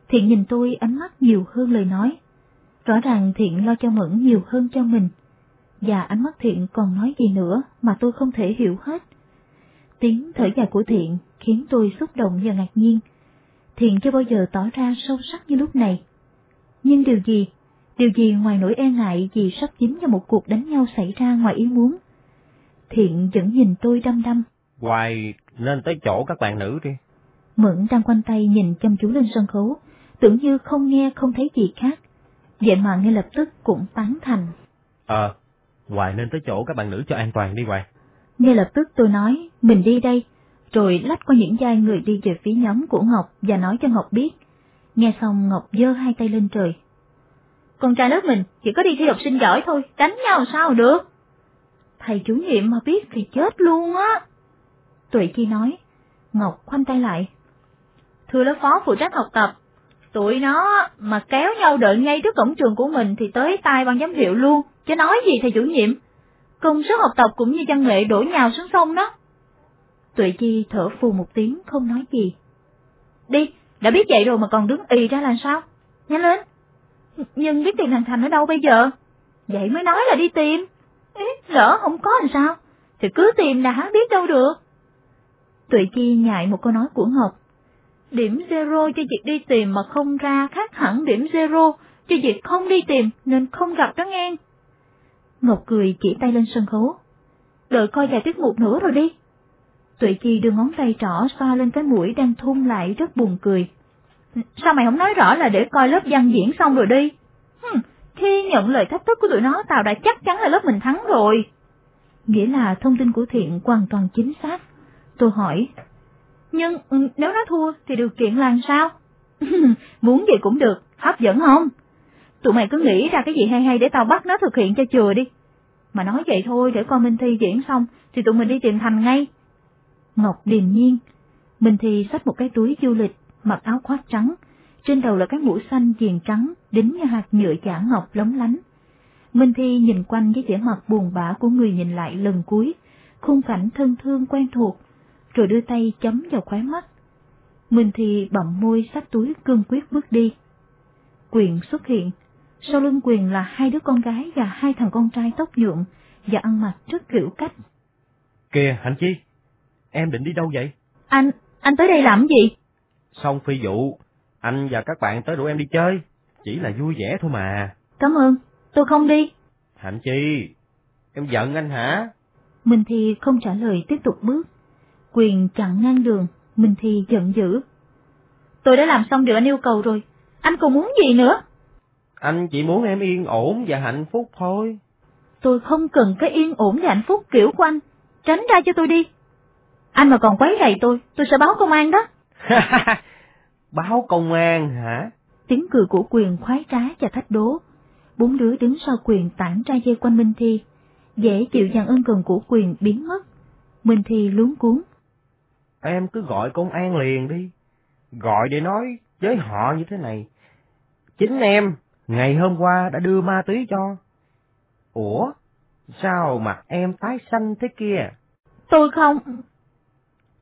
Thiện nhìn tôi ánh mắt nhiều hơn lời nói. Rõ ràng Thiện lo cho Mẫn nhiều hơn cho mình. Và ánh mắt Thiện còn nói gì nữa mà tôi không thể hiểu hết. Tiếng thở dài của Thiện khiến tôi xúc động và ngạc nhiên. Thiện chưa bao giờ tỏ ra sâu sắc như lúc này. Nhưng điều gì? Điều gì ngoài nỗi e ngại vì sắp dính vào một cuộc đánh nhau xảy ra ngoài ý muốn. Thiện vẫn nhìn tôi đăm đăm. Hoài nên tới chỗ các bạn nữ đi. Mẫn đang quanh tay nhìn chăm chú lên sân khấu, tưởng như không nghe không thấy gì khác. Vậy mà ngay lập tức cũng tán thành. Ờ, Hoài nên tới chỗ các bạn nữ cho an toàn đi Hoài. Ngay lập tức tôi nói, mình đi đây, rồi lách qua những giai người đi về phía nhóm của Ngọc và nói cho Ngọc biết. Nghe xong Ngọc giơ hai tay lên trời. Con trai lớp mình chỉ có đi thi học sinh giỏi thôi, đánh nhau sao được? Thầy chủ nhiệm mà biết thì chết luôn á. Tuệ Chi nói, Ngọc khoanh tay lại. Thưa lớp phó phụ trách học tập, tụi nó mà kéo nhau đợi ngay trước cổng trường của mình thì tới tay ban giám hiệu luôn, chứ nói gì thầy chủ nhiệm. Công sức học tập cũng như văn nghệ đổ nhào xuống sông đó. Tuệ Chi thở phù một tiếng không nói gì. Đi, đã biết vậy rồi mà còn đứng ì ra làm sao? Nhanh lên. Nhưng biết tiền thằng Thành ở đâu bây giờ? Vậy mới nói là đi tìm. Ê, lỡ không có làm sao? Thì cứ tìm đã biết đâu được. Tuệ Chi nhại một câu nói của Ngọc. Điểm zero cho việc đi tìm mà không ra khác hẳn điểm zero cho việc không đi tìm nên không gặp đó nghe. Ngọc cười chỉ tay lên sân khấu. Đợi coi vài tiết mục nữa rồi đi. Tuệ Chi đưa ngón tay trỏ xoa lên cái mũi đang thun lại rất buồn cười. Sao mày không nói rõ là để coi lớp văn diễn xong rồi đi? Hừm, khi nhận lời thách thức của tụi nó, tao đã chắc chắn là lớp mình thắng rồi. Nghĩa là thông tin của Thiện hoàn toàn chính xác. Tôi hỏi, nhưng ừ, nếu nó thua thì điều kiện là sao? Muốn gì cũng được, hấp dẫn không? Tụi mày cứ nghĩ ra cái gì hay hay để tao bắt nó thực hiện cho chừa đi. Mà nói vậy thôi để coi Minh Thi diễn xong thì tụi mình đi tìm Thành ngay. Ngọc điềm nhiên, Minh Thi xách một cái túi du lịch, mặc áo khoác trắng, trên đầu là cái mũ xanh viền trắng, đính như hạt nhựa chả ngọc lóng lánh. Minh Thi nhìn quanh với vẻ mặt buồn bã của người nhìn lại lần cuối, khung cảnh thân thương quen thuộc, rồi đưa tay chấm vào khóe mắt. Minh Thi bậm môi xách túi cương quyết bước đi. Quyền xuất hiện, sau lưng Quyền là hai đứa con gái và hai thằng con trai tóc nhuộm và ăn mặc rất kiểu cách. Kìa, Hạnh Chi, em định đi đâu vậy? Anh, anh tới đây làm gì? Xong phi vụ, anh và các bạn tới rủ em đi chơi, chỉ là vui vẻ thôi mà. Cảm ơn, tôi không đi. Hạnh Chi, em giận anh hả? Minh Thi không trả lời tiếp tục bước. Quyền chặn ngang đường, Minh Thi giận dữ. Tôi đã làm xong điều anh yêu cầu rồi, anh còn muốn gì nữa? Anh chỉ muốn em yên ổn và hạnh phúc thôi. Tôi không cần cái yên ổn và hạnh phúc kiểu của anh, tránh ra cho tôi đi. Anh mà còn quấy rầy tôi, tôi sẽ báo công an đó. báo công an hả? Tiếng cười của quyền khoái trá và thách đố. Bốn đứa đứng sau quyền tản ra dây quanh Minh Thi. Dễ chịu dàng ân cần của quyền biến mất. Minh Thi luống cuốn. Em cứ gọi công an liền đi. Gọi để nói với họ như thế này. Chính em, ngày hôm qua đã đưa ma túy cho. Ủa, sao mặt em tái xanh thế kia? Tôi không.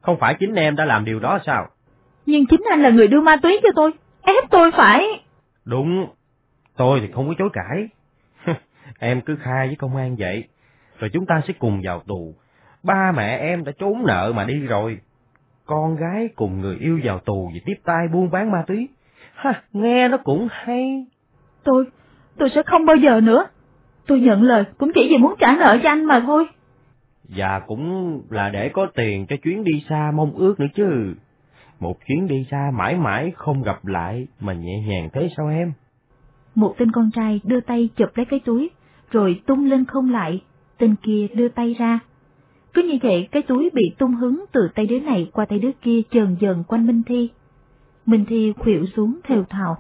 Không phải chính em đã làm điều đó sao? Nhưng chính anh là người đưa ma túy cho tôi, ép tôi phải. Đúng, tôi thì không có chối cãi. em cứ khai với công an vậy, rồi chúng ta sẽ cùng vào tù. Ba mẹ em đã trốn nợ mà đi rồi. Con gái cùng người yêu vào tù vì tiếp tay buôn bán ma túy. Ha, nghe nó cũng hay. Tôi, tôi sẽ không bao giờ nữa. Tôi nhận lời cũng chỉ vì muốn trả nợ cho anh mà thôi. Và cũng là để có tiền cho chuyến đi xa mong ước nữa chứ. Một chuyến đi xa mãi mãi không gặp lại mà nhẹ nhàng thế sao em? Một tên con trai đưa tay chụp lấy cái túi, rồi tung lên không lại, tên kia đưa tay ra. Cứ như vậy cái túi bị tung hứng từ tay đứa này qua tay đứa kia chờn dần quanh Minh Thi. Minh Thi khuỵu xuống thều thào.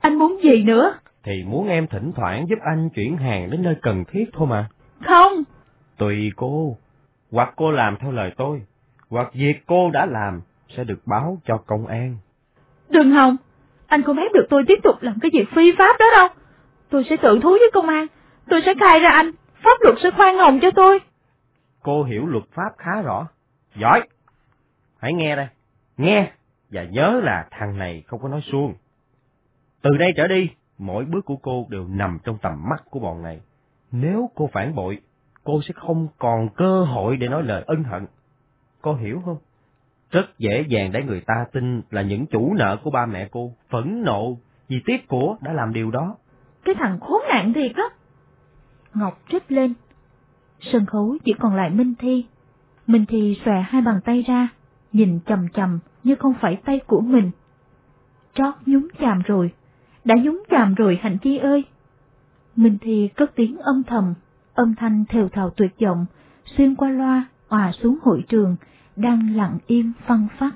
Anh muốn gì nữa? Thì muốn em thỉnh thoảng giúp anh chuyển hàng đến nơi cần thiết thôi mà. Không! Tùy cô. Hoặc cô làm theo lời tôi, hoặc việc cô đã làm sẽ được báo cho công an. Đừng Hồng, anh không ép được tôi tiếp tục làm cái việc phi pháp đó đâu. Tôi sẽ tự thú với công an, tôi sẽ khai ra anh, pháp luật sẽ khoan hồng cho tôi. Cô hiểu luật pháp khá rõ. Giỏi! Hãy nghe đây, nghe, và nhớ là thằng này không có nói suông. Từ đây trở đi, mỗi bước của cô đều nằm trong tầm mắt của bọn này. Nếu cô phản bội, cô sẽ không còn cơ hội để nói lời ân hận. Cô hiểu không? Rất dễ dàng để người ta tin là những chủ nợ của ba mẹ cô phẫn nộ vì tiếc của đã làm điều đó. Cái thằng khốn nạn thiệt á. Ngọc trích lên. Sân khấu chỉ còn lại Minh Thi. Minh Thi xòe hai bàn tay ra, nhìn chầm chầm như không phải tay của mình. Trót nhúng chàm rồi, đã nhúng chàm rồi hạnh chi ơi. Minh Thi cất tiếng âm thầm, âm thanh thều thào tuyệt vọng, xuyên qua loa, hòa xuống hội trường, đang lặng im phăng phát.